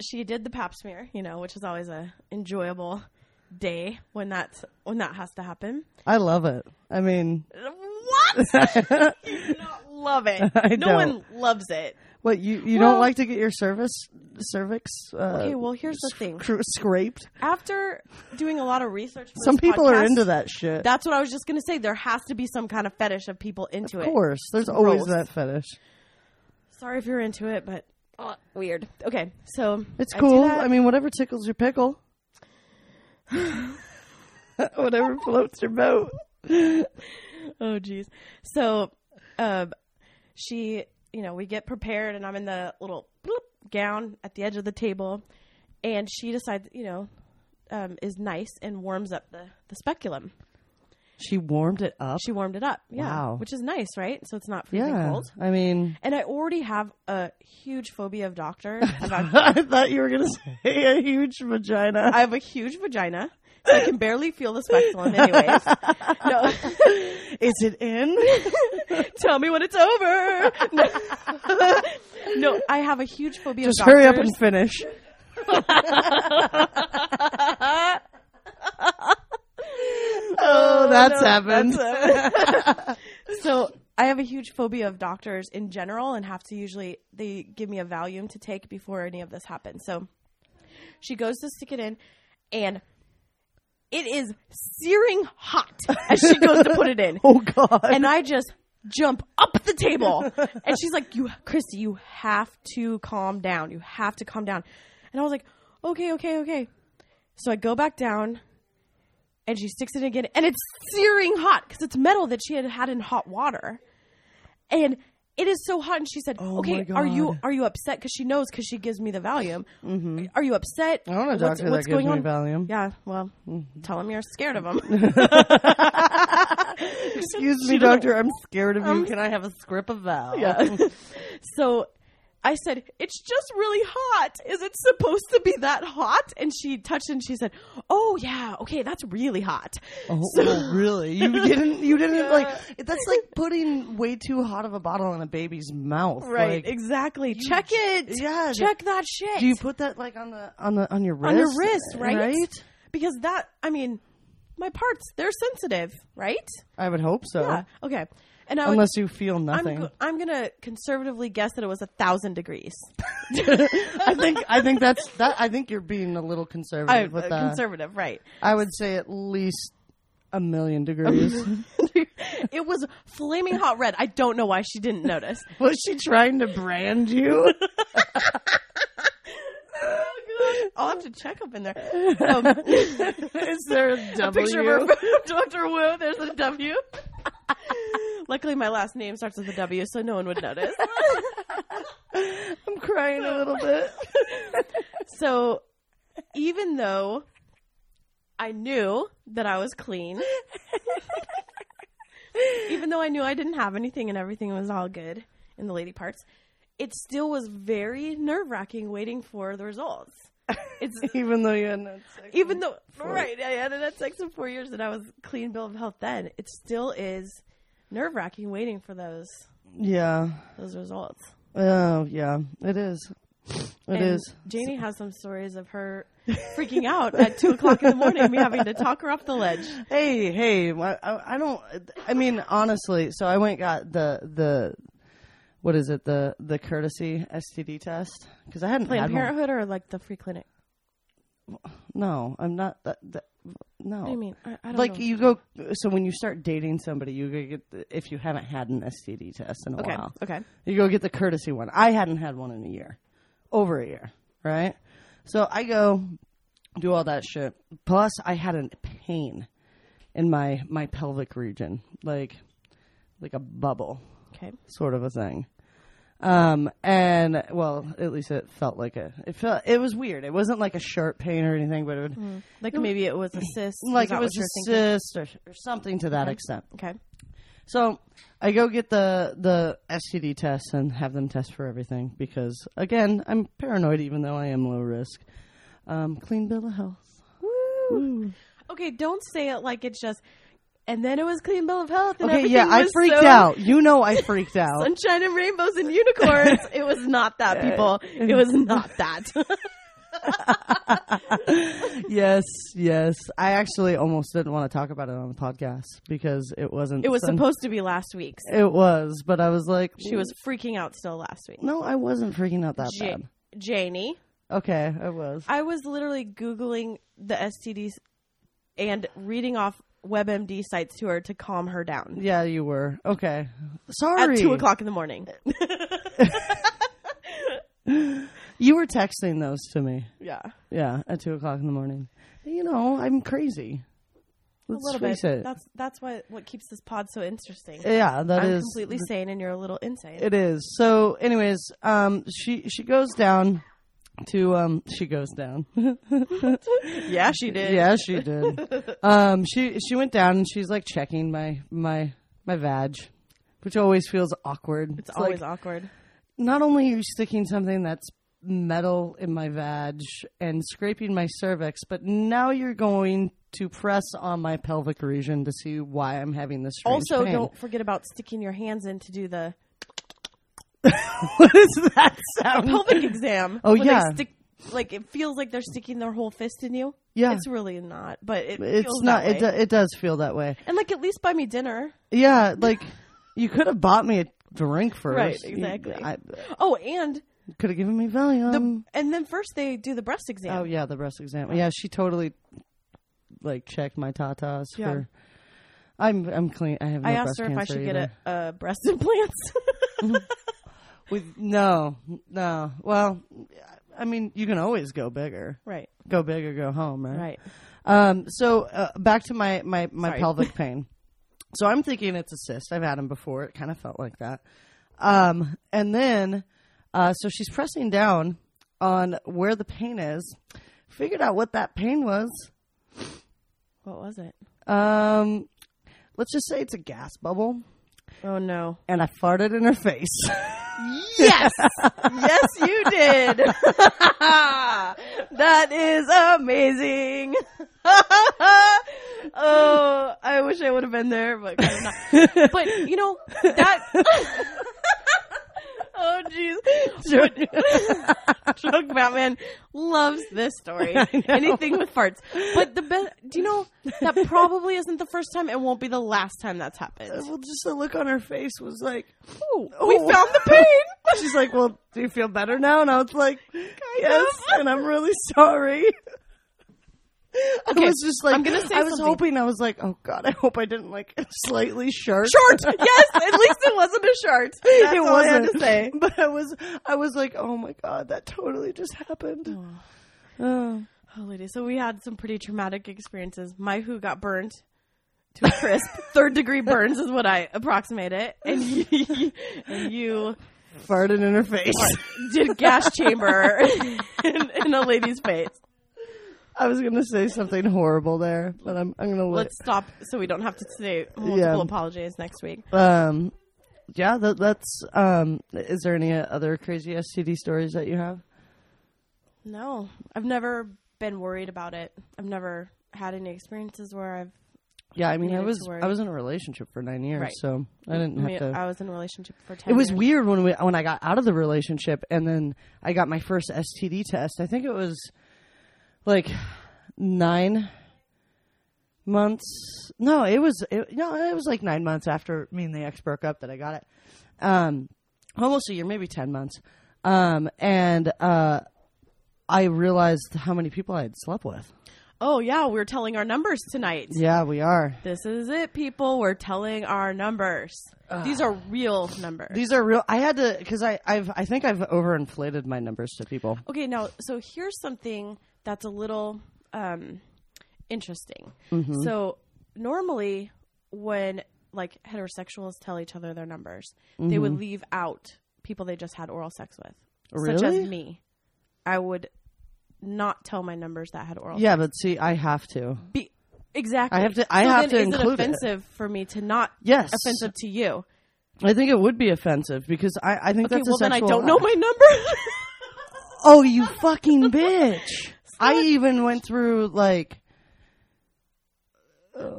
she did the pap smear, you know, which is always a enjoyable day when that's when that has to happen. I love it. I mean, What? you do not love it. I no don't. one loves it. What you you Well- don't like to get your service cervix uh, Okay, well here's the thing. scr- scraped? After doing a lot of research, for Some people are into that shit. That's what I was just gonna say. There has to be some kind of fetish of people into of it. Of course, there's always Gross. that fetish. Sorry if you're into it, but uh, weird. Okay, so It's cool. that. I mean, whatever tickles your pickle. whatever floats your boat. oh jeez so um she you know we get prepared and i'm in the little bloop gown at the edge of the table and she decides you know um, is nice and warms up the, the speculum She warmed it up. she warmed it up yeah Wow. which is nice right so it's not freezing yeah. cold I mean, and i already have a huge phobia of doctors I thought you were gonna say a huge vagina. i have a huge vagina i can barely feel the speculum anyways no Is it in? tell me when it's over no, no i have a huge phobia Just hurry up and finish. oh, oh that's happened. so I have a huge phobia of doctors in general and have to usually they give me a Valium to take before any of this happens. So she goes to stick it in and it is searing hot as she goes to put it in. oh God. And I just jump up the table. And she's like, You Christy, you have to calm down. You have to calm down. And I was like, Okay, okay, okay. So I go back down and she sticks it again and it's searing hot because it's metal that she had had in hot water. And it is so hot, and she said, Oh "Okay, are you are you upset? Because she knows because she gives me the Valium. Are you upset? I want a What's- doctor that what's gives going me on? Valium. Yeah, well, tell him you're scared of him. Excuse me, doctor. I'm scared of you. Um, Can I have a script of Val? Yeah. so I said, It's just really hot. Is it supposed to be that hot? And she touched and she said, Oh, yeah. Okay, that's really hot. Oh, So- well, really? You didn't? You didn't Yeah. like? That's like putting way too hot of a bottle in a baby's mouth. Right, Like, exactly. Check it. yeah, Check that shit. do you put that like on the on the on your wrist? on your wrist, right? Right. Because that, I mean, my parts, they're sensitive, right? I would hope so. Yeah. Okay. And I would, Unless you feel I'm, nothing. go- I'm gonna conservatively guess that it was a thousand degrees. I think I think that's that. I think you're being a little conservative I, with uh, that. conservative, right? I would say at least a million degrees. it was flaming hot red. I don't know why she didn't notice. Was she trying to brand you? I'll have to check up in there. Um, Is there a a picture of her, Dr. Wu. There's a W. Luckily, my last name starts with a W, so no one would notice. I'm crying a little bit. so, even though I knew that I was clean, even though I knew I didn't have anything and everything was all good in the lady parts, it still was very nerve wracking waiting for the results. it's Even though you hadn't had sex. even though right, I hadn't had sex in four years and I was clean bill of health then. It still is nerve wracking waiting for those Yeah. those results. Oh, yeah. It is. It is. and Janie has some stories of her freaking out at two o'clock in the morning, me having to talk her off the ledge. Hey, hey, I, I I don't. I mean, honestly, so I went got the the what is it the the courtesy STD test because I hadn't Planned had one. Parenthood or like the free clinic? No, I'm not. That, that, no, What do you mean? I, I don't like know. you go. So when you start dating somebody, you go get the, if you haven't had an STD test in a okay, while, okay. you go get the courtesy one. I hadn't had one in a year, over a year, right? So I go do all that shit. Plus, I had a pain in my my pelvic region, like like a bubble, Okay. sort of a thing. Um, and well, at least it felt like a. It felt it was weird. It wasn't like a sharp pain or anything, but it would Like maybe it was a cyst. like it was a cyst or, or something to that extent. Okay. So I go get the the STD tests and have them test for everything because again I'm paranoid even though I am low risk. Um, clean bill of health. Woo. Okay, don't say it like it's just. And then it was clean bill of health. And Okay, yeah, I freaked so out. You know I freaked out. Sunshine and rainbows and unicorns. it was not that, people. It was not that. yes, yes. I actually almost didn't want to talk about it on the podcast because it wasn't. it was sun- supposed to be last week's. It was, but I was like, She was mm. freaking out still last week. No, I wasn't freaking out that Ja- bad. Janie, Okay, I was. I was literally Googling the STDs and reading off WebMD sites to her to calm her down Yeah, you were. Okay. Sorry. at two o'clock in the morning. You were texting those to me. Yeah, Yeah, at two o'clock in the morning. You know, I'm crazy. Let's a little face bit. it. That's that's what what keeps this pod so interesting. yeah, that I'm is completely sane, and you're a little insane. It is. So, anyways, um, she she goes down to um, she goes down. yeah, she did. yeah, she did. um, she she went down and she's like checking my my my vag, which always feels awkward. it's always like, awkward. not only are you sticking something that's metal in my vag and scraping my cervix, but now you're going to press on my pelvic region to see why I'm having this Also, pain. don't forget about sticking your hands in to do the what is that sound? pelvic exam. Oh, yeah. stick, like it feels like they're sticking their whole fist in you. Yeah. it's really not, but it It's feels not. It, do, it does feel that way. and like at least buy me dinner. Yeah, like you could have bought me a drink first. Right, You- exactly. I Oh, and could have given me Valium. the and then first they do the breast exam. oh yeah, the breast exam. Yeah, she totally like checked my tatas Yeah. for. I'm I'm clean. I have. No I asked her if I should either. get a, a breast implants. Mm-hmm. With no, no. Well, I mean, you can always go bigger. right, Go big or go home, right? right. Um, so uh, back to my my my Sorry. pelvic pain. So I'm thinking it's a cyst. I've had them before. It kind of felt like that. Um, and then, uh, so she's pressing down on where the pain is. Figured out what that pain was. What was it? Um, let's just say it's a gas bubble. Oh no. And I farted in her face. Yes, yes, you did. that is amazing. oh, I wish I would have been there, but not. But you know that. oh jeez, Drunk Batman loves this story. Anything with farts, but the best. Do you know that probably isn't the first time and won't be the last time that's happened. well, just the look on her face was like, Ooh, oh. we found the pain. She's like, "Well, do you feel better now?" And I was like, "Yes," and I'm really sorry. I was just like, I'm gonna say I was something. hoping. I was like, "Oh God, I hope I didn't like slightly short." Short. Yes, at least it wasn't a short. That's it all I had wasn't. to say. But I was, I was like, "Oh my God, that totally just happened." Oh. Oh, lady. So we had some pretty traumatic experiences. My who got burnt to a crisp. Third degree burns is what I approximate it. And you, and you farted in her face. did gas chamber in, in a lady's face. I was gonna say something horrible there, but I'm, I'm gonna let. Let's stop so we don't have to say multiple Yeah. apologies next week. Um, yeah, that, that's. Um, is there any other crazy STD stories that you have? No, I've never been worried about it. I've never had any experiences where I've. Yeah, I mean, I was to worry. I was in a relationship for nine years, Right. so I didn't I, have mean, to. I was in a relationship for ten. it was years. weird when we when I got out of the relationship and then I got my first STD test. I think it was like nine months. No, it was it, no, it was like nine months after me and the ex broke up that I got it. Um, almost a year, maybe ten months. Um, and uh, I realized how many people I had slept with. Oh yeah, we're telling our numbers tonight. Yeah, we are. This is it, people. We're telling our numbers. These are real numbers. These are real. I had to because I I've I think I've overinflated my numbers to people. Okay, now so here's something that's a little um, interesting. Mm-hmm. So normally, when like heterosexuals tell each other their numbers, they Mm-hmm. would leave out people they just had oral sex with, such as me. I would not tell my numbers that had oral. Yeah, but see, I have to. Be- exactly. I have to- I So have to is include it it. offensive for me to not? Yes. Offensive to you. I think it would be offensive because I, I think Okay, that's a well then I don't know my number. Oh, you fucking bitch! I even went through like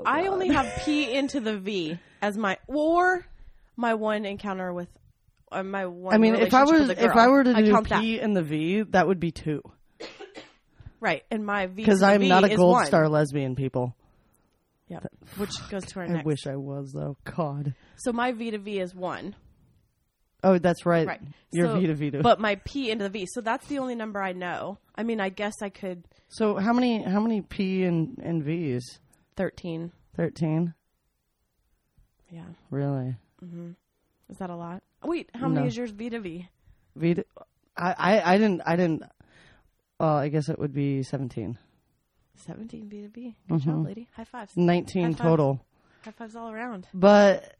I only have P into the V as my or my one encounter with uh, my one. I mean, if I was if. I were to I do P and the V, that would be two right, and my V because I'm V not a gold star lesbian. People, Yeah, which goes to our I next. wish I was though. God. So my V to V is one. Oh, that's right. Right. Your so, V to V to. But my P into the V. So that's the only number I know. I mean, I guess I could so how many how many P and and V's? thirteen. Thirteen. Yeah, Really? Mm-hmm. is that a lot? Wait, how many is yours V to V? V. To, I, I I didn't I didn't. Well, I guess it would be seventeen. Seventeen V to V. Good mm-hmm. job, lady. High fives. 19 High five. total. High fives all around. But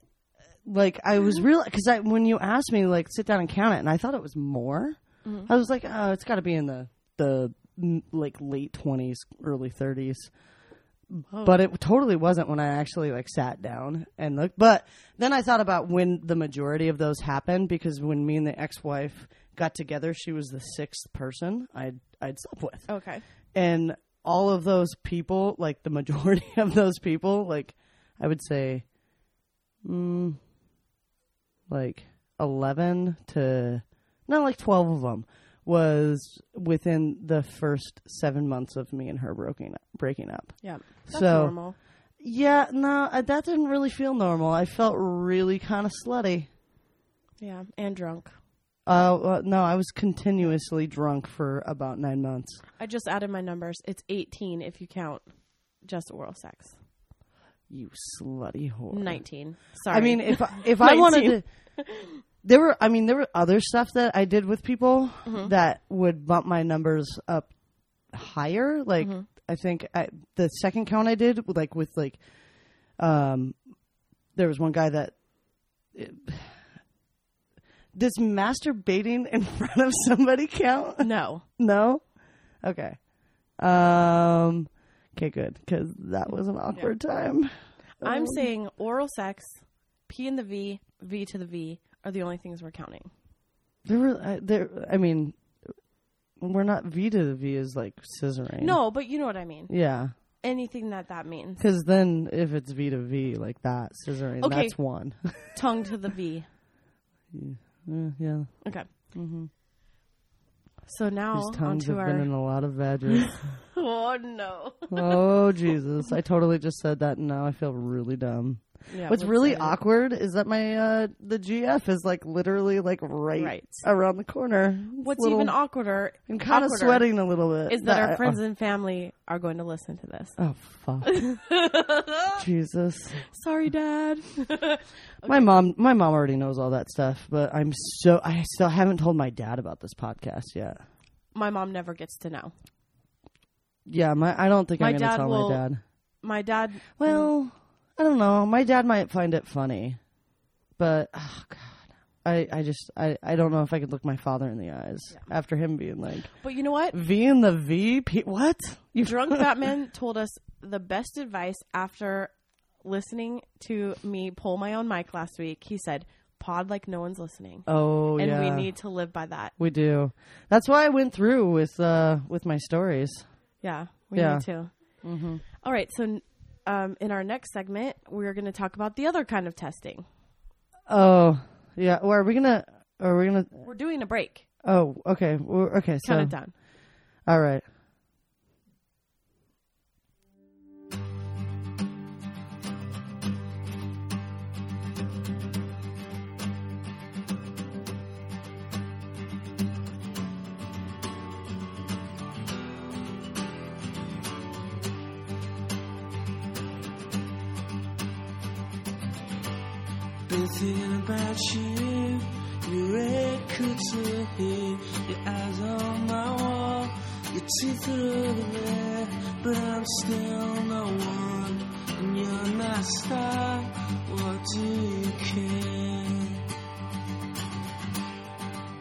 like I was real because I when you asked me like sit down and count it, and I thought it was more. I was like, oh, it's got to be in the the like late twenties, early thirties. But it totally wasn't when I actually like sat down and looked. But then I thought about when the majority of those happened because when me and the ex-wife got together, she was the sixth person I'd I'd slept with Okay. and all of those people, like the majority of those people, like I would say, mm, like eleven to not like twelve of them was within the first seven months of me and her breaking up. Breaking up. Yeah. That's So- normal. Yeah, no, uh, that didn't really feel normal. I felt really kind of slutty. Yeah, and drunk. Uh, uh, no, I was continuously drunk for about nine months. I just added my numbers. It's 18 if you count just oral sex. You slutty whore. 19. Sorry. I mean, if I- if I wanted to, there were. I mean, there were other stuff that I did with people Mm-hmm. that would bump my numbers up higher. Like Mm-hmm. I think I, the second count I did, like with like, um, there was one guy that. does masturbating in front of somebody count? no. No. Okay. Um. Okay, good because that was an awkward time. I'm saying oral sex, P and the V, V to the V are the only things we're counting. There were uh, there. I mean, we're not V to the V is like scissoring. No, but you know what I mean. Yeah, Anything that that means. because then if it's V to V like that scissoring, Okay. that's one. Tongue to the V. Uh, yeah, Okay. So now these tongues have been our. in a lot of badgers. Oh no. oh Jesus! I totally just said that, and now I feel really dumb. Yeah, What's really it. awkward is that my uh the GF is like literally like right, Right. around the corner. What's Little- even awkwarder? I'm kind of sweating a little bit. Is that our I- friends and family are going to listen to this? Oh fuck! Jesus. Sorry, Dad. My mom, my mom already knows all that stuff, but I'm so I still haven't told my dad about this podcast yet. My mom never gets to know. Yeah, my I don't think My I'm gonna tell will- my dad. My dad. Well, I don't know. My dad might find it funny, but oh god, I I just I I don't know if I could look my father in the eyes after him being like But you know what? V in the V. P- what? You Drunk Batman told us the best advice after listening to me pull my own mic last week. He said, pod like no one's listening. Oh and yeah. we need to live by that. We do. That's why I went through with uh with my stories. Yeah, we Yeah. need to. All right, so um, in our next segment, we're going to talk about the other kind of testing. Oh yeah. Well, are we gonna? Are we gonna? We're doing a break. Oh, okay. We're, okay. So Count it down. all right. Thinking about you, your red couture hair, your eyes on my wall, your teeth are over there, but I'm still no one, and you're not star. What do you care?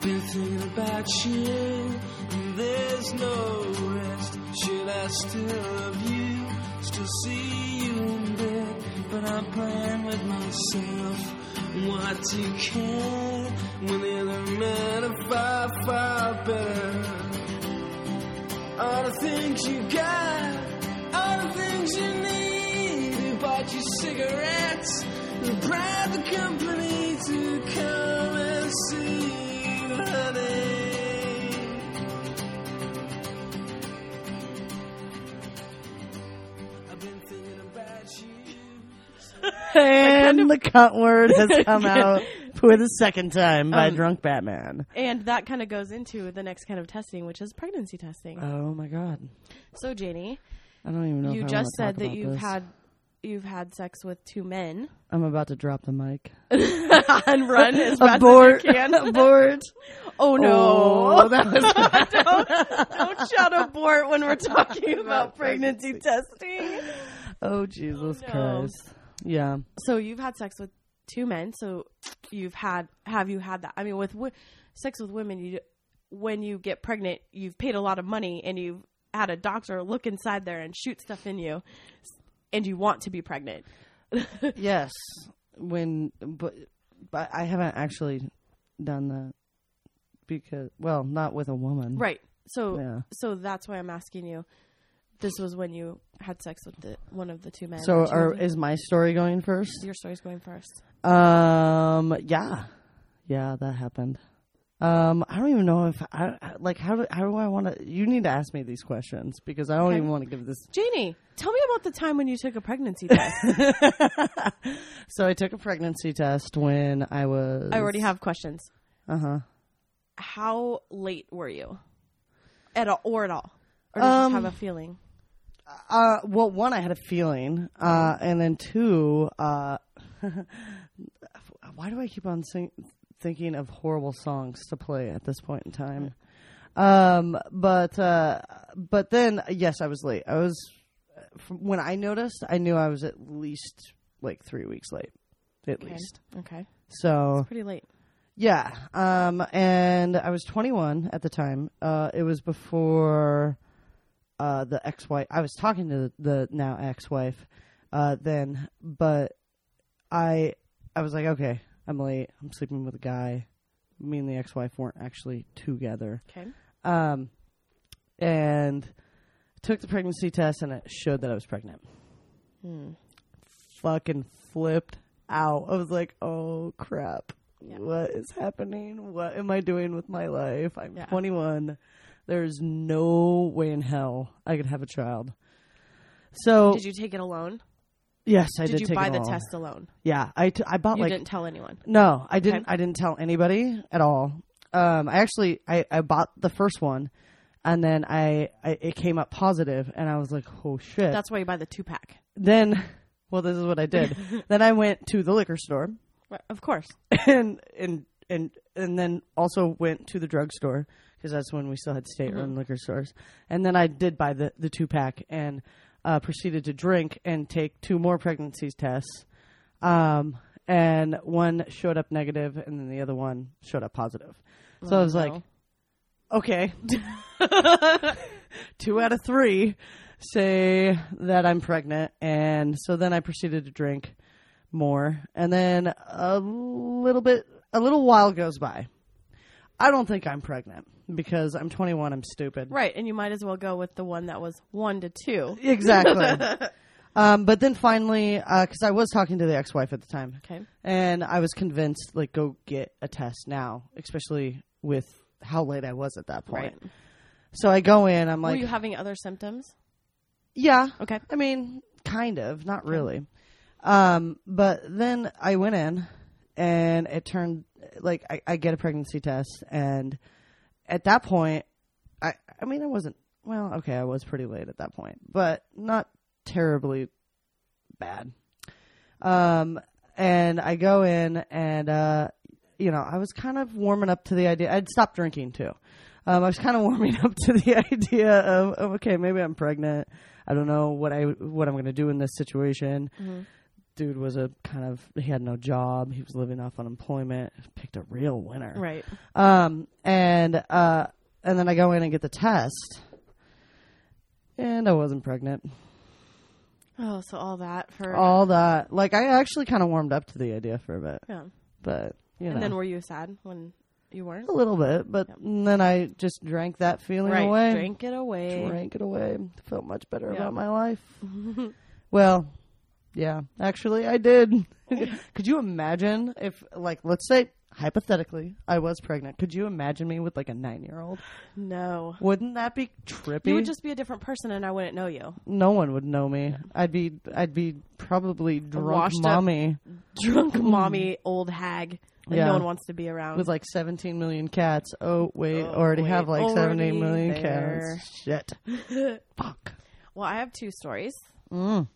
Been thinking about you, and there's no rest. Should I still love you? Still see you in bed, but I'm playing with myself. What you care when the other men are far, far better? All the things you got, all the things you need. Who bought you cigarettes? Who bribed the company to come and see you, honey? And the cunt word has come out for the second time by Um, Drunk Batman. And that kind of goes into the next kind of testing, which is pregnancy testing. Oh my god. so, Janie, I don't even know. you if I just said talk that about you've this. had you've had sex with two men I'm about to drop the mic. and run as fast Abort. as you can. Abort. Oh no! Oh, that was don't, don't shout abort when we're talking about pregnancy testing. Oh Jesus no. Christ. Yeah. So you've had sex with two men. So you've had have you had that? I mean, with w- sex with women, you when you get pregnant, you've paid a lot of money and you've had a doctor look inside there and shoot stuff in you, and you want to be pregnant. yes. When but but I haven't actually done that because well, not with a woman. Right. So Yeah. so that's why I'm asking you. This was when you had sex with the one of the two men. So are, is my story going first? your story's going first? Um yeah. Yeah, that happened. Um I don't even know if I like how do how do I want to you need to ask me these questions because I don't Okay. even want to give this Janie, tell me about the time when you took a pregnancy test. So I took a pregnancy test when I was I already have questions. Uh-huh. How late were you? At all, or at all? Or did Um, you just have a feeling? Uh, well, one, I had a feeling, uh, and then two, uh, why do I keep on sing- thinking of horrible songs to play at this point in time? Um, but uh, but then, yes, I was late. I was when I noticed, I knew I was at least like three weeks late, at Okay. least. Okay. So Pretty late. yeah, um, and I was 21 at the time. Uh, it was before uh, the ex-wife. I was talking to the, now ex-wife uh, then, but I I was like, okay, I'm late. I'm sleeping with a guy. Me and the ex-wife weren't actually together. Okay. Um, and took the pregnancy test, and it showed that I was pregnant. Hmm. Fucking flipped out. I was like, oh crap. Yeah. What is happening? What am I doing with my life? I'm Yeah. 21. There's no way in hell I could have a child. So Did you take it alone? yes, I did did. you take buy it the test alone? Yeah, I, t- I bought You like didn't tell anyone. no, I didn't. I didn't tell anybody at all. Um, I actually I, I bought the first one, and then I, I it came up positive, and I was like, oh shit. That's why you buy the two pack. then, well, this is what I did. then I went to the liquor store, Of course. and and and and then also went to the drugstore because that's when we still had state-run liquor stores. And then I did buy the the two pack and uh, proceeded to drink and take two more pregnancy tests. Um, and one showed up negative, and then the other one showed up positive. So I was like, okay, two out of three say that I'm pregnant, and so then I proceeded to drink. more, and then a little bit, a little while goes by. I don't think I'm pregnant because I'm 21. I'm stupid. Right, and you might as well go with the one that was one to two. Exactly. um, but then finally, because I was talking to the ex-wife at the time, Okay. and I was convinced, like, go get a test now, especially with how late I was at that point. Right. So I go in. I'm like Were like, you having other symptoms? yeah, Okay. I mean, kind of, not really. Um, but then I went in, and it turned like I, I get a pregnancy test, and at that point, I I mean, I wasn't well. Okay, I was pretty late at that point, but not terribly bad. Um, and I go in, and uh, you know, I was kind of warming up to the idea. I'd stopped drinking too. Um, I was kind of warming up to the idea of, of okay, maybe I'm pregnant. I don't know what I what I'm going to do in this situation. Dude was a kind of he had no job. He was living off unemployment. Picked a real winner. Right. Um, and uh, and then I go in and get the test, and I wasn't pregnant. Oh, so all that for All that, like, I actually kind of warmed up to the idea for a bit, yeah. but you know, And then were you sad when you weren't? a little bit. But then I just drank that feeling Right. away. Drink it away. drank it away. Felt much better Yeah. about my life. well, yeah, actually, I did. Could you imagine if, like, let's say hypothetically, I was pregnant? Could you imagine me with like a nine-year-old? No. Wouldn't that be trippy? You would just be a different person and I wouldn't know you. no one would know me. I'd be, I'd be probably drunk washed up- mommy Drunk mommy old hag that Yeah. no one wants to be around. with like 17 million cats. Oh wait, Oh, already wait, have like already 17 million there. cats. Shit. Fuck. well, I have two stories. Mm.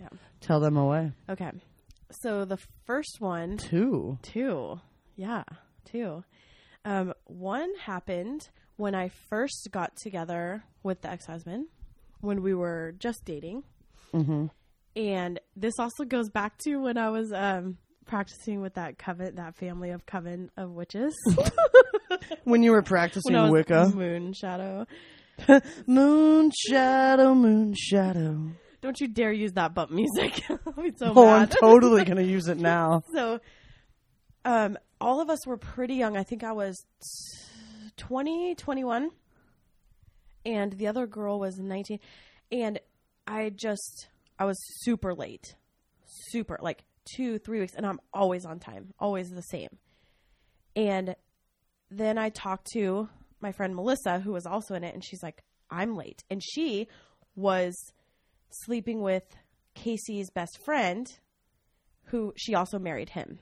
Yeah. Tell them away. Okay. So the first one Two. Two. Yeah, two. Um, one happened when I first got together with the ex husband when we were just dating. Mm-hmm. And this also goes back to when I was um, practicing with that coven, that family of coven of witches. When you were practicing when I was Wicca. Moon Shadow. Moon shadow, moon shadow. Don't you dare use that bump music. I'll so Oh, I'm totally gonna use it now. so um all of us were pretty young. I think i was 20 21 and the other girl was 19 and i just i was super late. Super like two three weeks. And i'm always on time. Always the same. And then i talked to my friend melissa who was also in it. And she's like i'm late. And she was sleeping with casey's best friend who she also married him.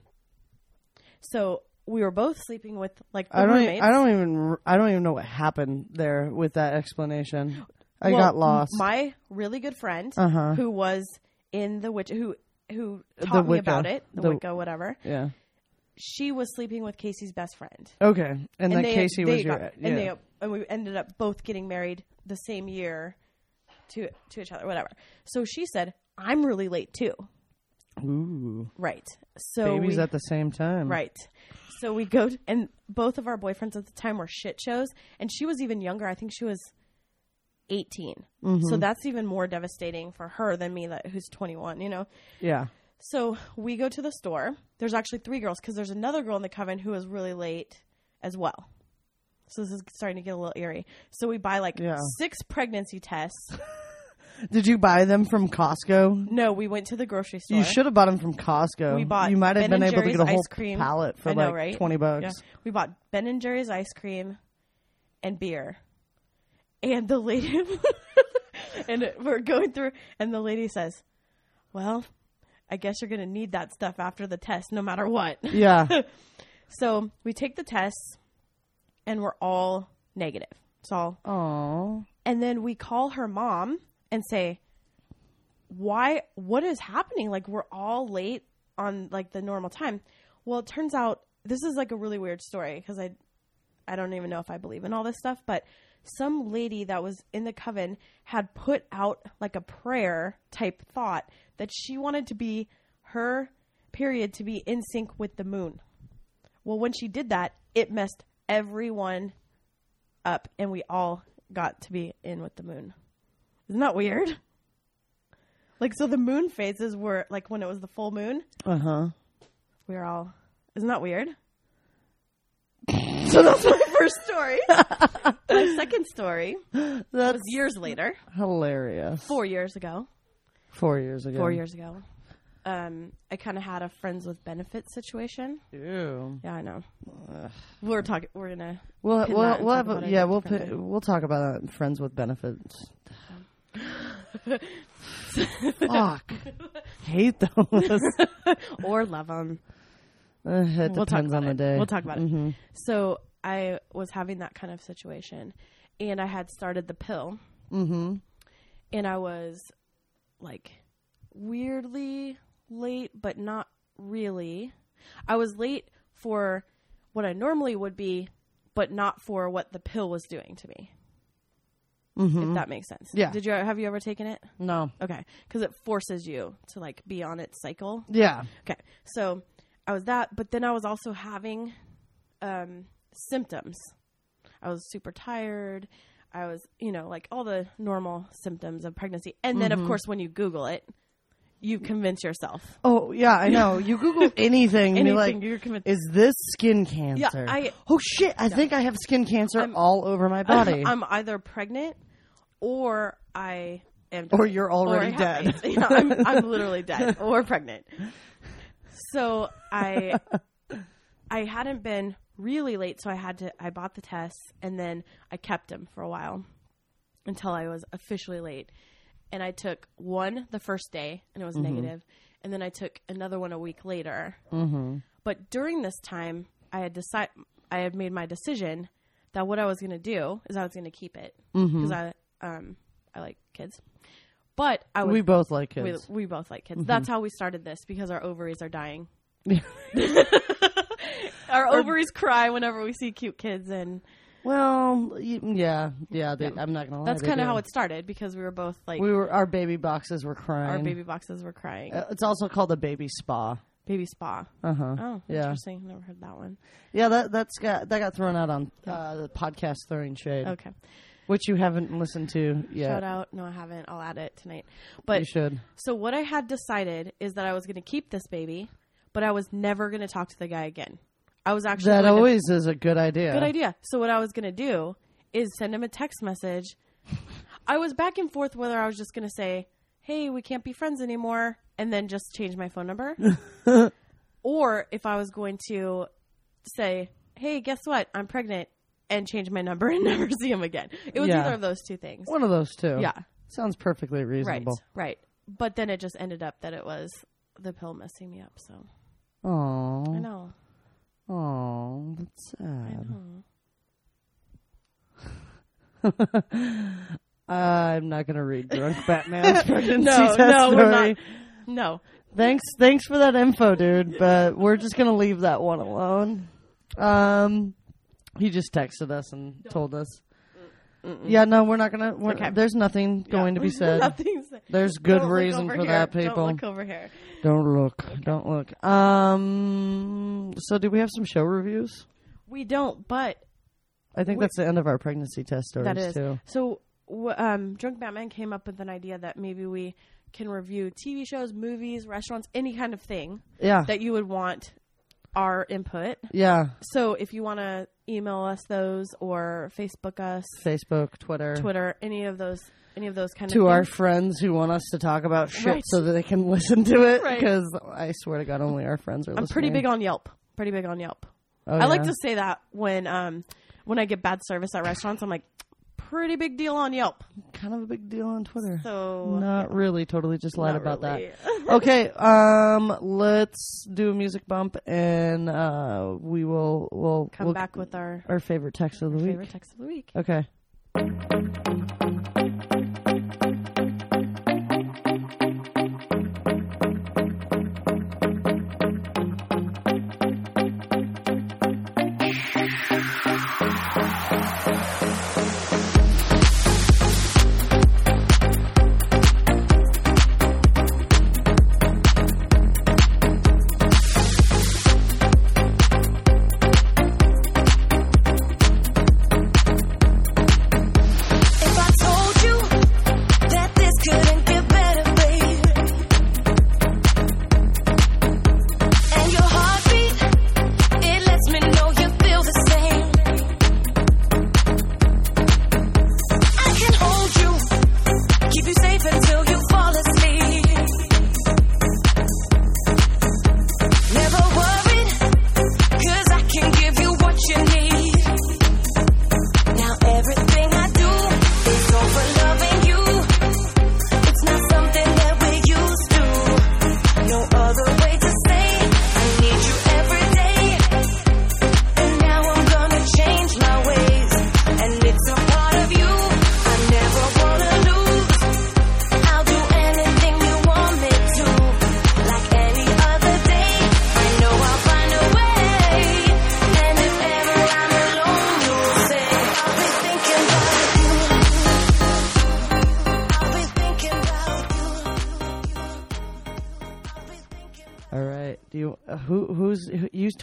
So we were both sleeping with like the I don't. roommates. I don't even. I don't even know what happened there with that explanation. I Well, got lost. My really good friend Uh-huh. who was in the witch who who The taught me Wicca. about it, the, The- Wicca, whatever. yeah. She was sleeping with Casey's best friend, Okay. And, then they, Casey they was your. got- yeah. and they and we ended up both getting married the same year to to each other, whatever. So she said, "I'm really late too." Ooh. Right. So Babies we, at the same time. Right. So we go, to, and both of our boyfriends at the time were shit shows, and she was even younger. I think she was 18. So mm-hmm. that's even more devastating for her than me, that who's 21. You know. Yeah. So we go to the store. There's actually three girls because there's another girl in the coven who was really late as well. So this is starting to get a little eerie. So we buy like Yeah. six pregnancy tests. Did you buy them from Costco? No, we went to the grocery store. You should have bought them from Costco. We bought You might have Ben been and able to Jerry's get a whole ice cream. pallet for I know, like right? twenty bucks. Yeah. We bought Ben and Jerry's ice cream and beer. And the lady and we're going through and the lady says, "Well, I guess you're going to need that stuff after the test no matter what." Yeah. So, we take the tests and we're all negative. It's all Oh. and then we call her mom and say why what is happening like we're all late on like the normal time well it turns out this is like a really weird story because i i don't even know if i believe in all this stuff but some lady that was in the coven had put out like a prayer type thought that she wanted to be her period to be in sync with the moon well when she did that it messed everyone up and we all got to be in with the moon. Isn't that weird? like so the moon phases were like when it was the full moon. Uh huh. We were all. Isn't that weird? so that's my first story. my second story That's was years later, hilarious. four years ago. Four years ago. Four years ago. Um, I kind of had a friends with benefits situation. Ew. Yeah, I know. We're talking. We're gonna. We'll we'll, we'll talk have a, about it yeah we'll put, we'll talk about that friends with benefits. Fuck. Hate those. or love them. Uh, it We'll depends on the it. day. We'll talk about it. Mhm. So I was having that kind of situation, and I had started the pill, mm-hmm. and I was like weirdly late, but not really. I was late for what I normally would be, but not for what the pill was doing to me. If that makes sense. Mm-hmm. Yeah. Did you have you ever taken it? No. Okay, because it forces you to like be on its cycle. Yeah. Okay, so I was that, but then I was also having um, symptoms. I was super tired. I was, you know, like all the normal symptoms of pregnancy. And then, Mm-hmm. of course, when you Google it, you convince yourself. Oh yeah, I know. You Google anything, and you're Anything, like, you're convinced. "Is this skin cancer?" I- oh shit! I think I have skin cancer I'm- all over my body. I'm either pregnant or I am, Or you're already I have dead. AIDS. Yeah, I'm, I'm literally dead or pregnant. So I, I hadn't been really late, so I had to. I bought the tests and then I kept them for a while until I was officially late. And I took one the first day, and it was negative. and then I took another one a week later. Mm-hmm. But during this time, I had decided. I had made my decision that what I was going to do is I was going to keep it because I um I like kids, but I was we both like we, kids. we both like kids. That's how we started this because our ovaries are dying. our ovaries cry whenever we see cute kids, and well, yeah, yeah. They, I'm not gonna lie. that's kind of how it started because we were both like We were our baby boxes were crying. our baby boxes were crying. Uh, it's also called a baby spa. baby spa. Uh huh. Oh, Yeah. interesting. Never heard that one. Yeah, that that's got that got thrown out on uh, the podcast throwing shade, Okay. which you haven't listened to yet. Shout out. No, I haven't. I'll add it tonight. But You should. So what I had decided is that I was going to keep this baby, but I was never going to talk to the guy again. I was actually That going to- always is a good idea. good idea. So what I was going to do is send him a text message. I was back and forth whether I was just going to say, "Hey, we can't be friends anymore," and then just change my phone number, or if I was going to say, "Hey, guess what? I'm pregnant," and change my number and never see him again. It was Yeah. either of those two things. One of those two. Yeah. Sounds perfectly reasonable. right. Right. But then it just ended up that it was the pill messing me up. So Oh. I know. Oh, that's sad. I'm not gonna read drunk Batman's pregnancy No, test no, we're not. No. Thanks, thanks for that info, dude. But we're just gonna leave that one alone. Um, he just texted us and told us. Yeah, no, we're not gonna. We're, Okay. There's nothing going to be said. Nothing's. There's good reason for here. that, people. Don't look over here. Don't look. Don't look. Um. So, do we have some show reviews? We don't, but I think that's the end of our pregnancy test stories that is. too. So, w- um, Drunk Batman came up with an idea that maybe we can review TV shows, movies, restaurants, any kind of thing Yeah. that you would want our input. yeah. So, if you want to email us those or Facebook us, Facebook, Twitter, Twitter, any of those, any of those kind to of to our friends who want us to talk about shit Right. so that they can listen to it. Right. Because I swear to God, only our friends are I'm listening. pretty big on Yelp. Pretty big on Yelp. Oh, I like to say that when um when I get bad service at restaurants, I'm like, pretty big deal on Yelp. kind of a big deal on Twitter. So Not really. Totally just lied not about really. that. okay. Um. Let's do a music bump, and uh, we will we'll Come we'll, back with our our favorite text of the week. favorite text of the week. Okay.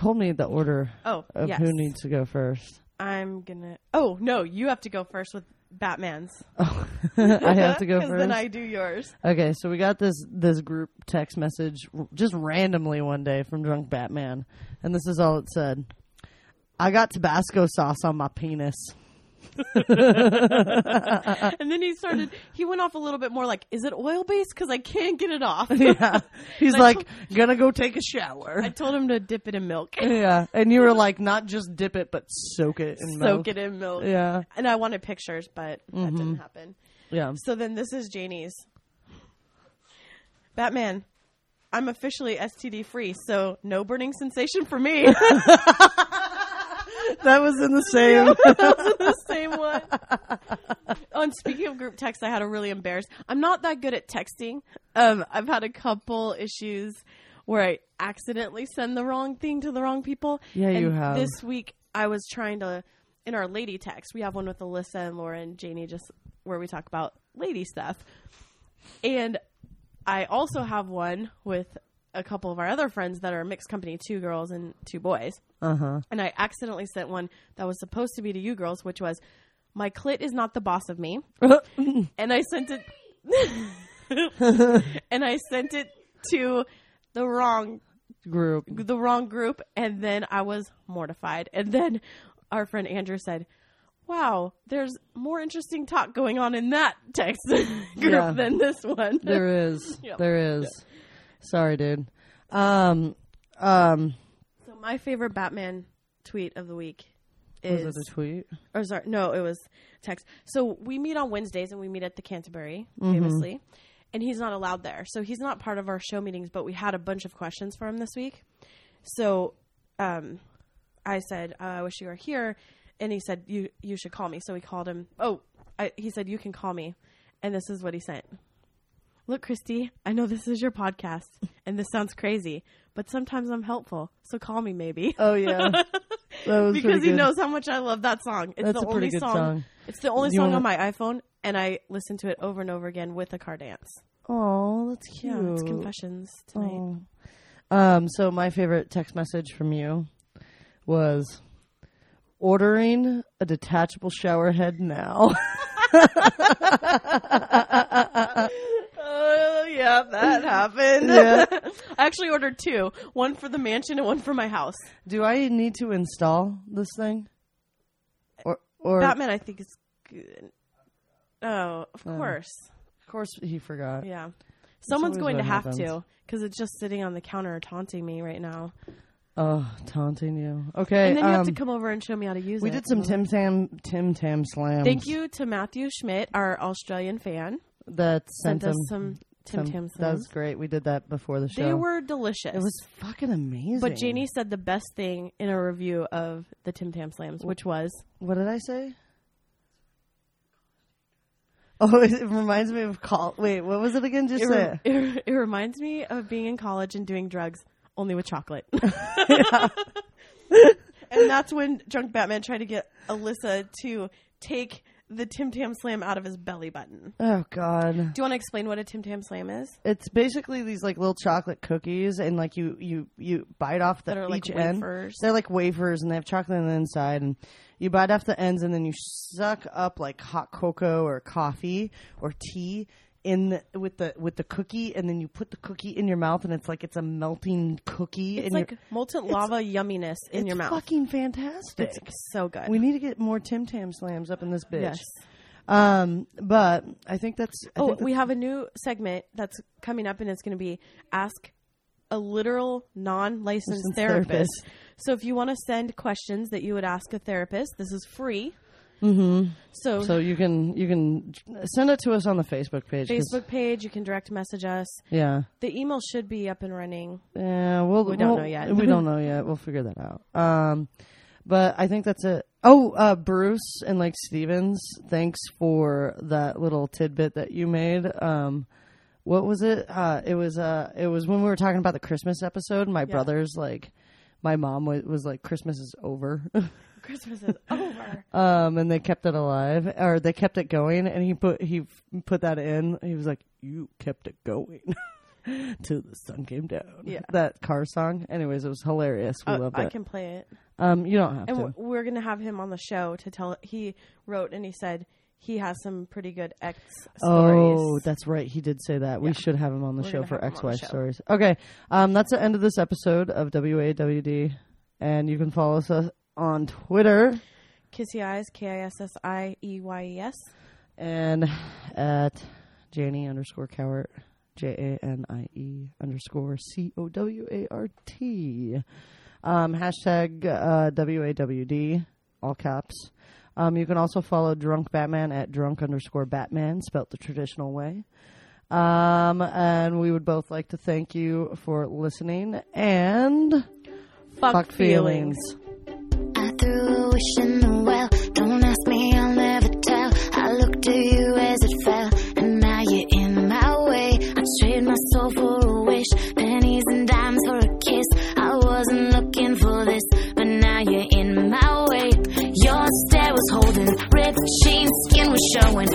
Told me the order Oh, of yes. who needs to go first? I'm gonna. Oh no, you have to go first with Batman's. Oh, I have to go first. Then I do yours. Okay, so we got this this group text message just randomly one day from Drunk Batman, and this is all it said: "I got Tabasco sauce on my penis." And then he started. He went off a little bit more like, "Is it oil based? Because I can't get it off." yeah, he's like, "Gonna go take a shower." I told him to dip it in milk. yeah, and you were like, "Not just dip it, but soak it in Soak milk." it in milk. Yeah, And I wanted pictures, but that Mm-hmm. didn't happen. yeah. So then this is Janie's. Batman, I'm officially STD free, so no burning sensation for me. That was in the same. the same one. On speaking of group text, I had a really embarrassed. I'm not that good at texting. Um, I've had a couple issues where I accidentally send the wrong thing to the wrong people. Yeah, And you have. This week, I was trying to in our lady text. We have one with Alyssa and Laura and Janie, just where we talk about lady stuff. And I also have one with a couple of our other friends that are a mixed company, two girls and two boys Uh huh. and I accidentally sent one that was supposed to be to you girls, which was my clit is not the boss of me, and I sent it, and I sent it to the wrong Group. the wrong group, and then I was mortified, and then our friend Andrew said. Wow, there's more interesting talk going on in that text group Yeah. than this one. There is. Yep. There is. Sorry, dude. Um. Um. so my favorite Batman tweet of the week Was is it a tweet? or sorry, no, it was text. So we meet on Wednesdays and we meet at the Canterbury, Mm-hmm. famously. And he's not allowed there. So he's not part of our show meetings, but we had a bunch of questions for him this week. So um, I said, uh, I wish you were here. And he said, you, you should call me. So we called him. Oh, I, he said, you can call me. And this is what he sent. Look, Christy, I know this is your podcast and this sounds crazy, but sometimes I'm helpful. So call me maybe. Oh yeah. Because he knows how much I love that song. It's That's the only song, song. It's the only You song wanna- on my iPhone, and I listen to it over and over again with a car dance. Oh, that's cute. Yeah, it's confessions tonight. Oh. Um. So my favorite text message from you was ordering a detachable shower head now. Yeah, that happened. Yeah. I actually ordered two, one for the mansion and one for my house. Do I need to install this thing? Or or Batman, I think is good. Oh, of course. of course he forgot. Yeah, someone's going to have happens. to because it's just sitting on the counter taunting me right now. Oh, taunting you. Okay. And then you have to um, come over and show me how to use We it. We did some Tim Tam Tim Tam slams. Thank you to Matthew Schmidt, our Australian fan. That Sent sent, us some Tim Tam That was great. We did that before the show. They were delicious. It was fucking amazing. But Janie said the best thing in a review of the Tim Tam Slams, which was What did I say? Oh, it reminds me of call. Wait, what was it again? Just it, say re- it. it, it reminds me of being in college and doing drugs only with chocolate. and that's when Drunk Batman tried to get Alyssa to take the Tim Tam Slam out of his belly button. Oh God. Do you want to explain what a Tim Tam Slam is? It's basically these like little chocolate cookies, and like you you you bite off the That are like end. wafers. They're like wafers, and they have chocolate on the inside, and you bite off the ends, and then you suck up like hot cocoa or coffee or tea in the, with the with the cookie, and then you put the cookie in your mouth, and it's like it's a melting cookie. It's like you're- molten lava yumminess in it's your mouth. Fucking fantastic. It's so good. we need to get more Tim Tam slams up in this bitch. yes. Um, but I think that's. I Oh, think we have a new segment that's coming up, and it's going to be ask a literal non-licensed Licensed therapist. therapist. So if you want to send questions that you would ask a therapist, this is free. Mm-hmm. So, So you can you can send it to us on the Facebook page. Facebook page, you can direct message us. Yeah. The email should be up and running. Yeah, we'll, We don't we'll- know yet. we don't know yet. We'll figure that out. Um, but I think that's it. Oh, uh, Bruce and like Stevens, thanks for that little tidbit that you made. Um, what was it? Uh, it was uh, it was when we were talking about the Christmas episode. My brother's like, my mom was, was like, Christmas is over. Christmas is over. um, and they kept it alive, or they kept it going. And he put he put that in. He was like, "You kept it going." Till the sun came down. Yeah. That car song. Anyways, it was hilarious. We Uh, loved I can play it. Um, you don't have And to. we're, we're going to have him on the show to tell. He wrote and he said he has some pretty good ex stories. Oh, that's right. He did say that. We should have him on the We're show gonna for have him on the ex-wife show. stories. Okay, um, that's the end of this episode of WAWD, and you can follow us on Twitter Kissy Eyes, K I S S I E Y E S. and at Janie underscore Cowart, J A N I E underscore C O W A R T. Um, hashtag uh, WAWD, all caps. Um, you can also follow Drunk Batman at drunk underscore Batman, spelt the traditional way. Um, and we would both like to thank you for listening and Fuck, feelings. I the well. Don't ask me, I'll never tell. I looked to you as it fell, and now you're in my way. I trade my soul for a wish, pennies and dimes for a kiss. I wasn't looking for this, but now you're in my way. Your stare was holding, ripped jeans, skin was showing.